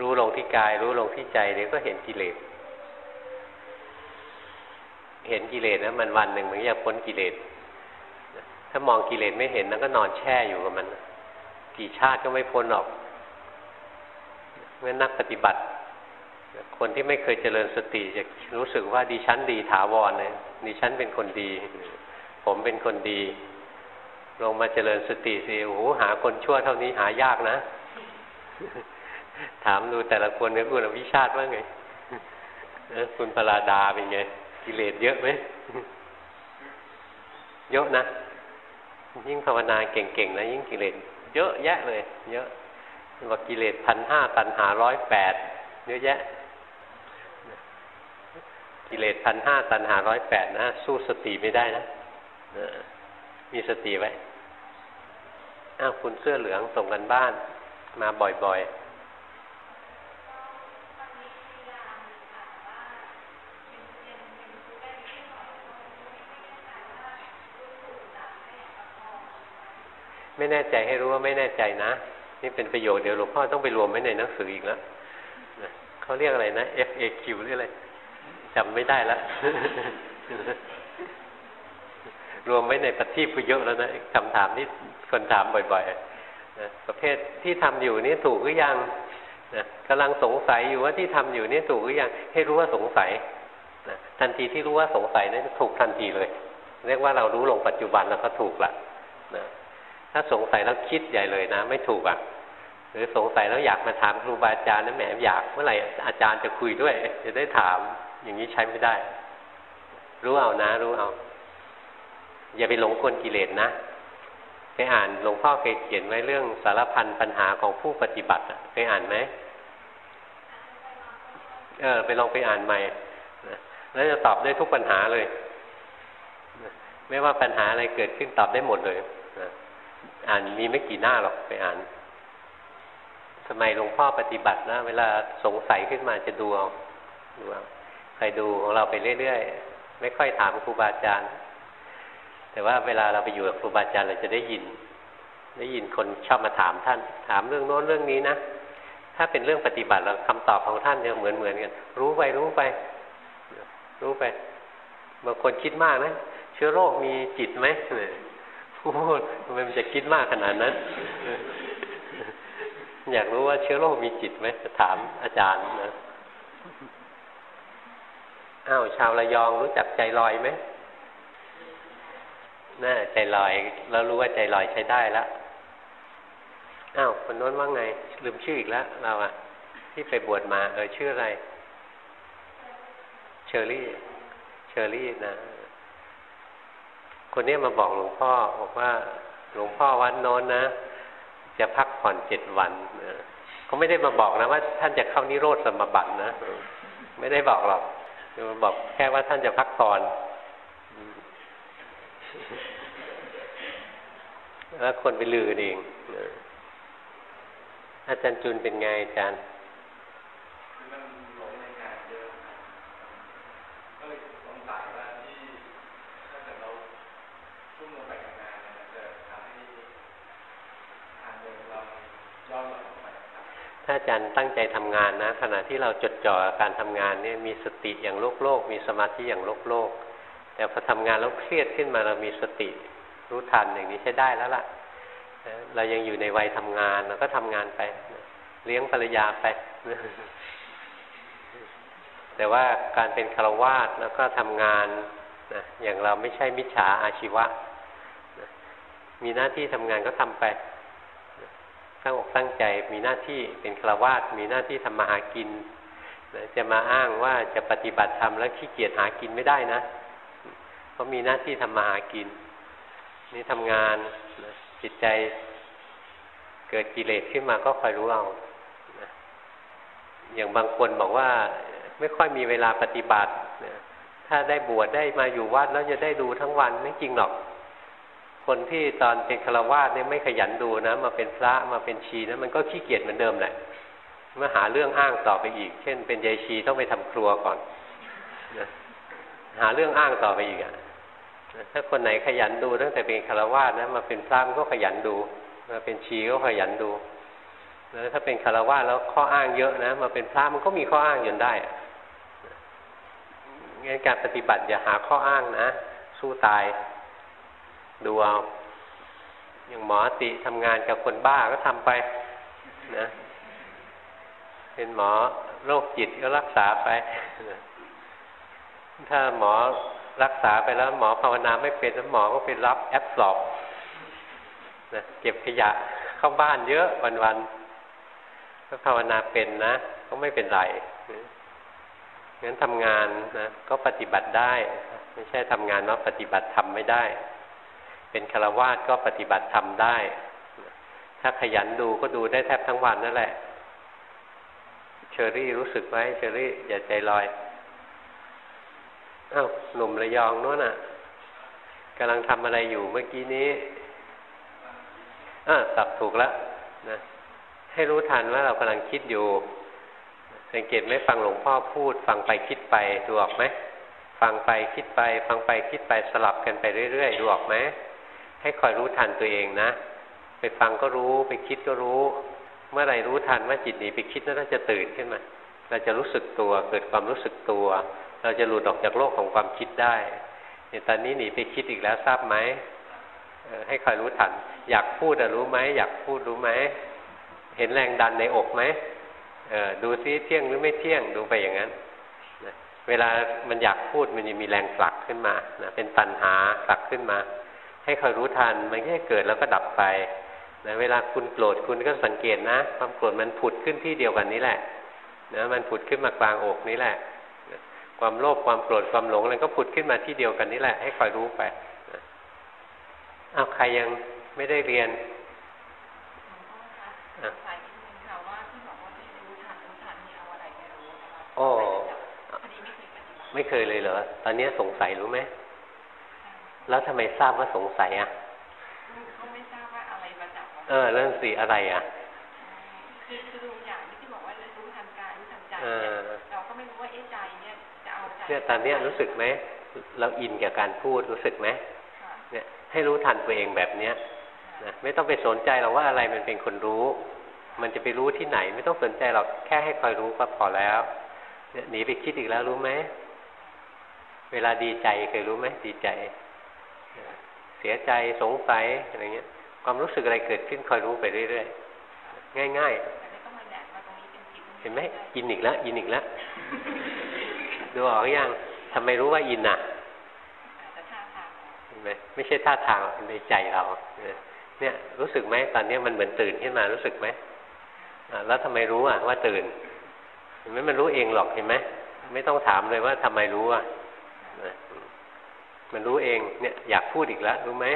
รู้ลงที่กาย รู้ลงที่ใจเดี๋ยวก็เห็นกิเลส เห็นกิเลสนะมันวันหนึ่งมันอยากพ้นกิเลสถ้ามองกิเลสไม่เห็นแล้วก็นอนแช่อยู่กับมัน กี่ชาติก็ไม่พ้นหรอกเมื่อนักปฏิบัติ คนที่ไม่เคยเจริญสติจะรู้สึกว่าดิฉันดีถาวรเลยดิฉันเป็นคนดี ผมเป็นคนดี ลงมาเจริญสติสิโอ้โหหาคนชั่วเท่านี้หายากนะ ถามดูแต่ละคนเนี่ยคุณอภิชาติว่าไงคุณปราดาเป็นไง กิเลสเยอะไหมเยอะนะ ยิ่งภาวนาเก่งๆนะยิ่งกิเลสเยอะแยะเลย เยอะว่ากิเลสพันห้าตันหาร้อยแปดเยอะแยะ กิเลสพันห้าตันหาร้อยแปดนะ สู้สติไม่ได้นะมีสติไว้อ้าวคุณเสื้อเหลืองส่งกันบ้าน มาบ่อยๆ ไม่แน่ใจให้รู้ว่าไม่แน่ใจนะ นี่เป็นประโยชน์เดี๋ยวหลวงพ่อต้องไปรวมไว้ในหนังสืออีกแล้วเขาเรียกอะไรนะ FAQ หรืออะไรจำไม่ได้แล้วรวมไว้ในปฏิพูเยอะแล้วนะคำถามที่คนถามบ่อยๆนะประเภทที่ทำอยู่นี่ถูกหรือยังนะกำลังสงสัยอยู่ว่าที่ทำอยู่นี่ถูกหรือยังให้รู้ว่าสงสัยนะทันทีที่รู้ว่าสงสัยนี่ถูกทันทีเลย เรียกว่าเรารู้ลงปัจจุบันแล้วก็ถูกละนะ ถ้าสงสัยแล้วคิดใหญ่เลยนะ ไม่ถูกอะ หรือสงสัยแล้วอยากมาถามครูบาอาจารย์นะแหมอยากเมื่อไหร่อาจารย์จะคุยด้วย จะได้ถามอย่างนี้ใช้ไม่ได้ รู้เอานะ รู้เอา อย่าไปหลงกลกิเลสนะเคยอ่านหลวงพ่อเคยเขียนไว้เรื่องสารพันปัญหาของผู้ปฏิบัติเคยอ่านไหมเออ ไปลองไปอ่านใหม่แล้วจะตอบได้ทุกปัญหาเลย ไม่ว่าปัญหาอะไรเกิดขึ้นตอบได้หมดเลย อ่านมีไม่กี่หน้าหรอกไปอ่านทำไมหลวงพ่อปฏิบัตินะ เวลาสงสัยขึ้นมาจะดูเอาดูเอาใครดูของเราไปเรื่อยๆ ไม่ค่อยถามครูบาอาจารย์ แต่ว่าเวลาเราไปอยู่กับครูบาอาจารย์เราจะได้ยิน ได้ยินคนชอบมาถามท่าน ถามเรื่องโน้นเรื่องนี้นะ ถ้าเป็นเรื่องปฏิบัติเราคำตอบของท่านจะเหมือนเหมือนกัน รู้ไปรู้ไป รู้ไป บางคนคิดมากนะ เชื้อโรคมีจิตไหม พูอ้ทำไมมันจะคิดมากขนาดนั้น อยากรู้ว่าเชื้อโรคมีจิตไหมจะถามอาจารย์นะอ้าวชาวระยองรู้จักใจลอยไหมน่าใจลอย แล้วรู้ว่าใจลอยใช้ได้แล้วอ้าวคนโน้นว่าไง ลืมชื่ออีกแล้วเราอะที่ไปบวชมา เออชื่ออะไร เชอรี่ เชอรี่นะ คนนี้มาบอกหลวงพ่อบอกว่าหลวงพ่อวันโน้นนะ จะพักผ่อนเจ็ดวันเขาไม่ได้มาบอกนะว่าท่านจะเข้านิโรธสมบัตินะไม่ได้บอกหรอกบอกแค่ว่าท่านจะพักผ่อนแล้วคนไปลือเองอาจารย์จุนเป็นไงอาจารย์ ถ้าอาจารย์ตั้งใจทำงานนะ ขณะที่เราจดจ่อการทำงานเนี่ยมีสติอย่างโลกโลก มีสมาธิอย่างโลกโลก แต่พอทำงานแล้วเครียดขึ้นมาเรามีสติรู้ทันอย่างนี้ใช้ได้แล้วล่ะ เรายังอยู่ในวัยทำงานเราก็ทำงานไป เลี้ยงภรรยาไป แต่ว่าการเป็นคารวาสแล้วก็ทำงานนะอย่างเราไม่ใช่มิจฉาอาชีวะ มีหน้าที่ทำงานก็ทำไป ตั้งอกตั้งใจมีหน้าที่เป็นฆราวาสมีหน้าที่ทำมาหากินจะมาอ้างว่าจะปฏิบัติธรรมแล้วขี้เกียจหากินไม่ได้นะเพราะมีหน้าที่ทำมาหากิน นี่ทำงานจิตใจเกิดกิเลสขึ้นมาก็คอยรู้เอาอย่างบางคนบอกว่าไม่ค่อยมีเวลาปฏิบัติถ้าได้บวชได้มาอยู่วัดแล้วจะได้ดูทั้งวันไม่จริงหรอก คนที่ตอนเป็นฆราวาสเนี่ยไม่ขยันดูนะ มาเป็นพระมาเป็นชีนะมันก็ขี้เกียจเหมือนเดิมแหละมาหาเรื่องอ้างต่อไปอีก เช่น เป็นยายชีต้องไปทำครัวก่อนนะหาเรื่องอ้างต่อไปอีกอะถ้าคนไหนขยันดูตั้งแต่เป็นฆราวาสนะมาเป็นพระมันก็ขยันดู มาเป็นชีก็ขยันดูแล้วถ้าเป็นฆราวาสแล้วข้ออ้างเยอะนะมาเป็นพระมันก็มีข้ออ้างจนได้งั้นการปฏิบัติอย่าหาข้ออ้างนะ สู้ตาย ดูเอาอย่างหมอติทำงานกับคนบ้าก็ทำไปนะ เป็นหมอโรคจิตก็รักษาไป ถ้าหมอรักษาไปแล้ว หมอภาวนาไม่เป็นแล้วหมอก็ไปรับแอปสอบนะเก็บขยะเข้าบ้านเยอะวันๆถ้าภาวนาเป็นนะ ก็ไม่เป็นไรงั้นทำงานนะก็ปฏิบัติได้ ไม่ใช่ทำงานว่าปฏิบัติทำไม่ได้ เป็นฆรวาสก็ปฏิบัติทำได้ ถ้าขยันดูก็ดูได้แทบทั้งวันนั่นแหละ เชอรี่รู้สึกไหมเชอรี่อย่าใจลอยอ้าวหนุ่มระยองนู้นน่ะกำลังทำอะไรอยู่เมื่อกี้นี้อ่าสับถูกแล้วนะให้รู้ทันว่าเรากำลังคิดอยู่ สังเกตไหมฟังหลวงพ่อพูด ฟังไปคิดไปดูออกไหมฟังไปคิดไป ฟังไปคิดไปสลับกันไปเรื่อยๆดูออกไหม ให้คอยรู้ทันตัวเองนะ ไปฟังก็รู้ไปคิดก็รู้ เมื่อไรรู้ทันว่าจิตหนีไปคิดแล้วจะตื่นขึ้นมา เราจะรู้สึกตัวเกิดความรู้สึกตัว เราจะหลุดออกจากโลกของความคิดได้เนี่ยตอนนี้หนีไปคิดอีกแล้วทราบไหมให้คอยรู้ทัน อยากพูดรู้ไหมอยากพูดรู้ไหมเห็นแรงดันในอกไหมดูซิเที่ยงหรือไม่เที่ยงดูไปอย่างนั้นเวลามันอยากพูดมันจะมีแรงผลักขึ้นมานะเป็นตันหาผลักขึ้นมา ให้คอยรู้ทัน มันแค่เกิดแล้วก็ดับไปนะเวลาคุณโกรธคุณก็สังเกตนะ ความโกรธมันผุดขึ้นที่เดียวกันนี้แหละนะมันผุดขึ้นมากลางอกนี้แหละ ความโลภความโกรธความหลงอะไรก็ผุดขึ้นมาที่เดียวกันนี้แหละ ให้คอยรู้ไปเอาใครยังไม่ได้เรียนโอ้ไม่เคยเลยเหรอ ตอนนี้สงสัยรู้ไหม แล้วทำไมทราบว่าสงสัยอะเขาไม่ทราบว่าอะไรมาจับเออเรื่องสีอะไรอะคือคือดูอย่างที่บอกว่ารู้ทันกายรู้ทันใจเราก็ไม่รู้ว่าเอ๊ะใจเนี่ยจะเอาใจเนี่ยตอนเนี้ยรู้สึกไหมเราอินกับการพูดรู้สึกไหมเนี่ยให้รู้ทันตัวเองแบบเนี้ยนะไม่ต้องไปสนใจหรอกว่าอะไรมันเป็นคนรู้ มันจะไปรู้ที่ไหน ไม่ต้องสนใจหรอกแค่ให้คอยรู้ก็พอแล้วเนี่ยหนีไปคิดอีกแล้วรู้ไหมเวลาดีใจเคยรู้ไหมดีใจ เสียใจสงสัยอะไรเงี้ย ความรู้สึกอะไรเกิดขึ้นคอยรู้ไปเรื่อยๆง่ายแต่ไม่ต้องมาแดดมาตรงนี้เป็นจิตๆเห็นไหมอินอีกแล้วอินอีกแล้วดูออกยังทำไมรู้ว่าอินอะอาจจะท่าทางเห็นไหมไม่ใช่ท่าทางเป็นในใจเราเนี่ยรู้สึกไหมตอนนี้มันเหมือนตื่นขึ้นมารู้สึกไหมอ่าแล้วทำไมรู้อะว่าตื่นเห็นไหมมันรู้เองหรอกเห็นไหมไม่ต้องถามเลยว่าทำไมรู้อะนะ มันรู้เองเนี่ยอยากพูดอีกแล้วรู้ไหม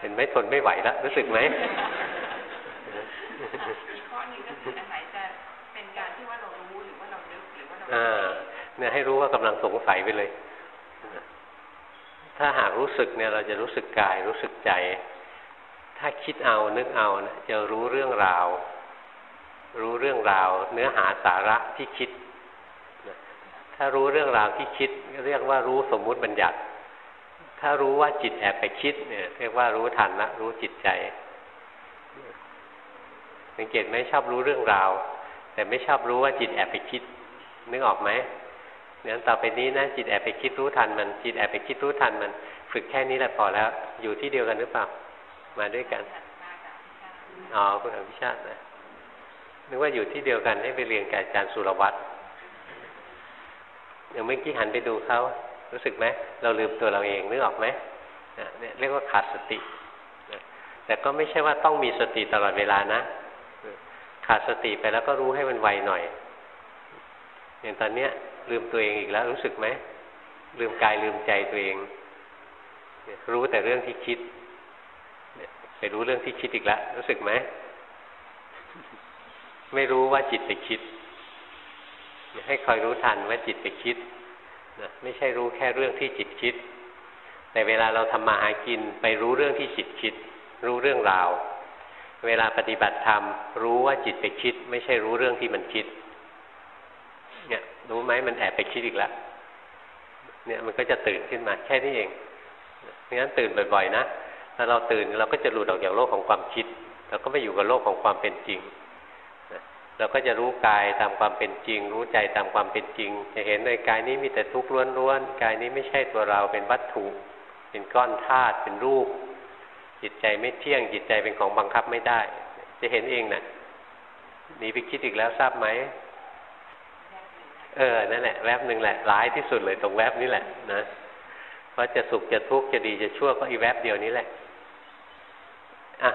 เห็นไหมทนไม่ไหวแล้วรู้สึกไหมอีกข้อหนึงก็คืออันไหนจะเป็นการที่ว่าเรารู้หรือว่าเรานึกหรือว่าเราอ่าเนี่ยให้รู้ว่ากำลังสงสัยไปเลย ถ้าหากรู้สึกเนี่ย เราจะรู้สึกกายรู้สึกใจ ถ้าคิดเอานึกเอานะจะรู้เรื่องราว รู้เรื่องราว เนื้อหาสาระที่คิดนะ ถ้ารู้เรื่องราวที่คิดเรียกว่ารู้สมมุติบัญญัติ ถ้ารู้ว่าจิตแอบไปคิดเนี่ย เรียกว่ารู้ทันละรู้จิตใจสังเกตไหมชอบรู้เรื่องราว แต่ไม่ชอบรู้ว่าจิตแอบไปคิด นึกออกไหมเนี่ยต่อไปนี้นะจิตแอบไปคิดรู้ทันมัน จิตแอบไปคิดรู้ทันมัน ฝึกแค่นี้แหละพอแล้ว อยู่ที่เดียวกันหรือเปล่า มาด้วยกันอ๋อคุณอภิชาตินะนึกว่าอยู่ที่เดียวกันให้ไปเรียนกับอาจารย์สุรวัตร อย่างเมื่อกี้หันไปดูเขารู้สึกไหมเราลืมตัวเราเองนึกออกไหมเนี่ยเรียกว่าขาดสติแต่ก็ไม่ใช่ว่าต้องมีสติตลอดเวลานะขาดสติไปแล้วก็รู้ให้มันไวหน่อยอย่างตอนเนี้ย ลืมตัวเองอีกแล้ว รู้สึกไหมลืมกายลืมใจตัวเอง รู้แต่เรื่องที่คิดไปรู้เรื่องที่คิดอีกแล้วรู้สึกไหมไม่รู้ว่าจิตไปคิด ให้คอยรู้ทันว่าจิตไปคิดนะไม่ใช่รู้แค่เรื่องที่จิตคิด แต่เวลาเราทำมาหากินไปรู้เรื่องที่จิตคิด รู้เรื่องราว เวลาปฏิบัติธรรม รู้ว่าจิตไปคิด ไม่ใช่รู้เรื่องที่มันคิด เนี่ยรู้ไหมมันแอบไปคิดอีกแล้วเนี่ยมันก็จะตื่นขึ้นมาแค่นี้เองเพราะนั้นตื่นบ่อยๆนะถ้าเราตื่นเราก็จะหลุดออกจากโลกของความคิดเราก็ไปอยู่กับโลกของความเป็นจริง เราก็จะรู้กายตามความเป็นจริง รู้ใจตามความเป็นจริง จะเห็นในกายนี้มีแต่ทุกข์ล้วนๆกายนี้ไม่ใช่ตัวเราเป็นวัตถุ เป็นก้อนธาตุเป็นรูป จิตใจไม่เที่ยงจิตใจเป็นของบังคับไม่ได้ จะเห็นเองนะ่ะหนีไปคิดอีกแล้วทราบไหมเออนั่นแหละแวบหนึ่งแหละร้ายที่สุดเลยตรงแวบนี้แหละนะเพราะจะสุขจะทุกข์จะดีจะชั่วก็อีแวบเดียวนี้แหละอะ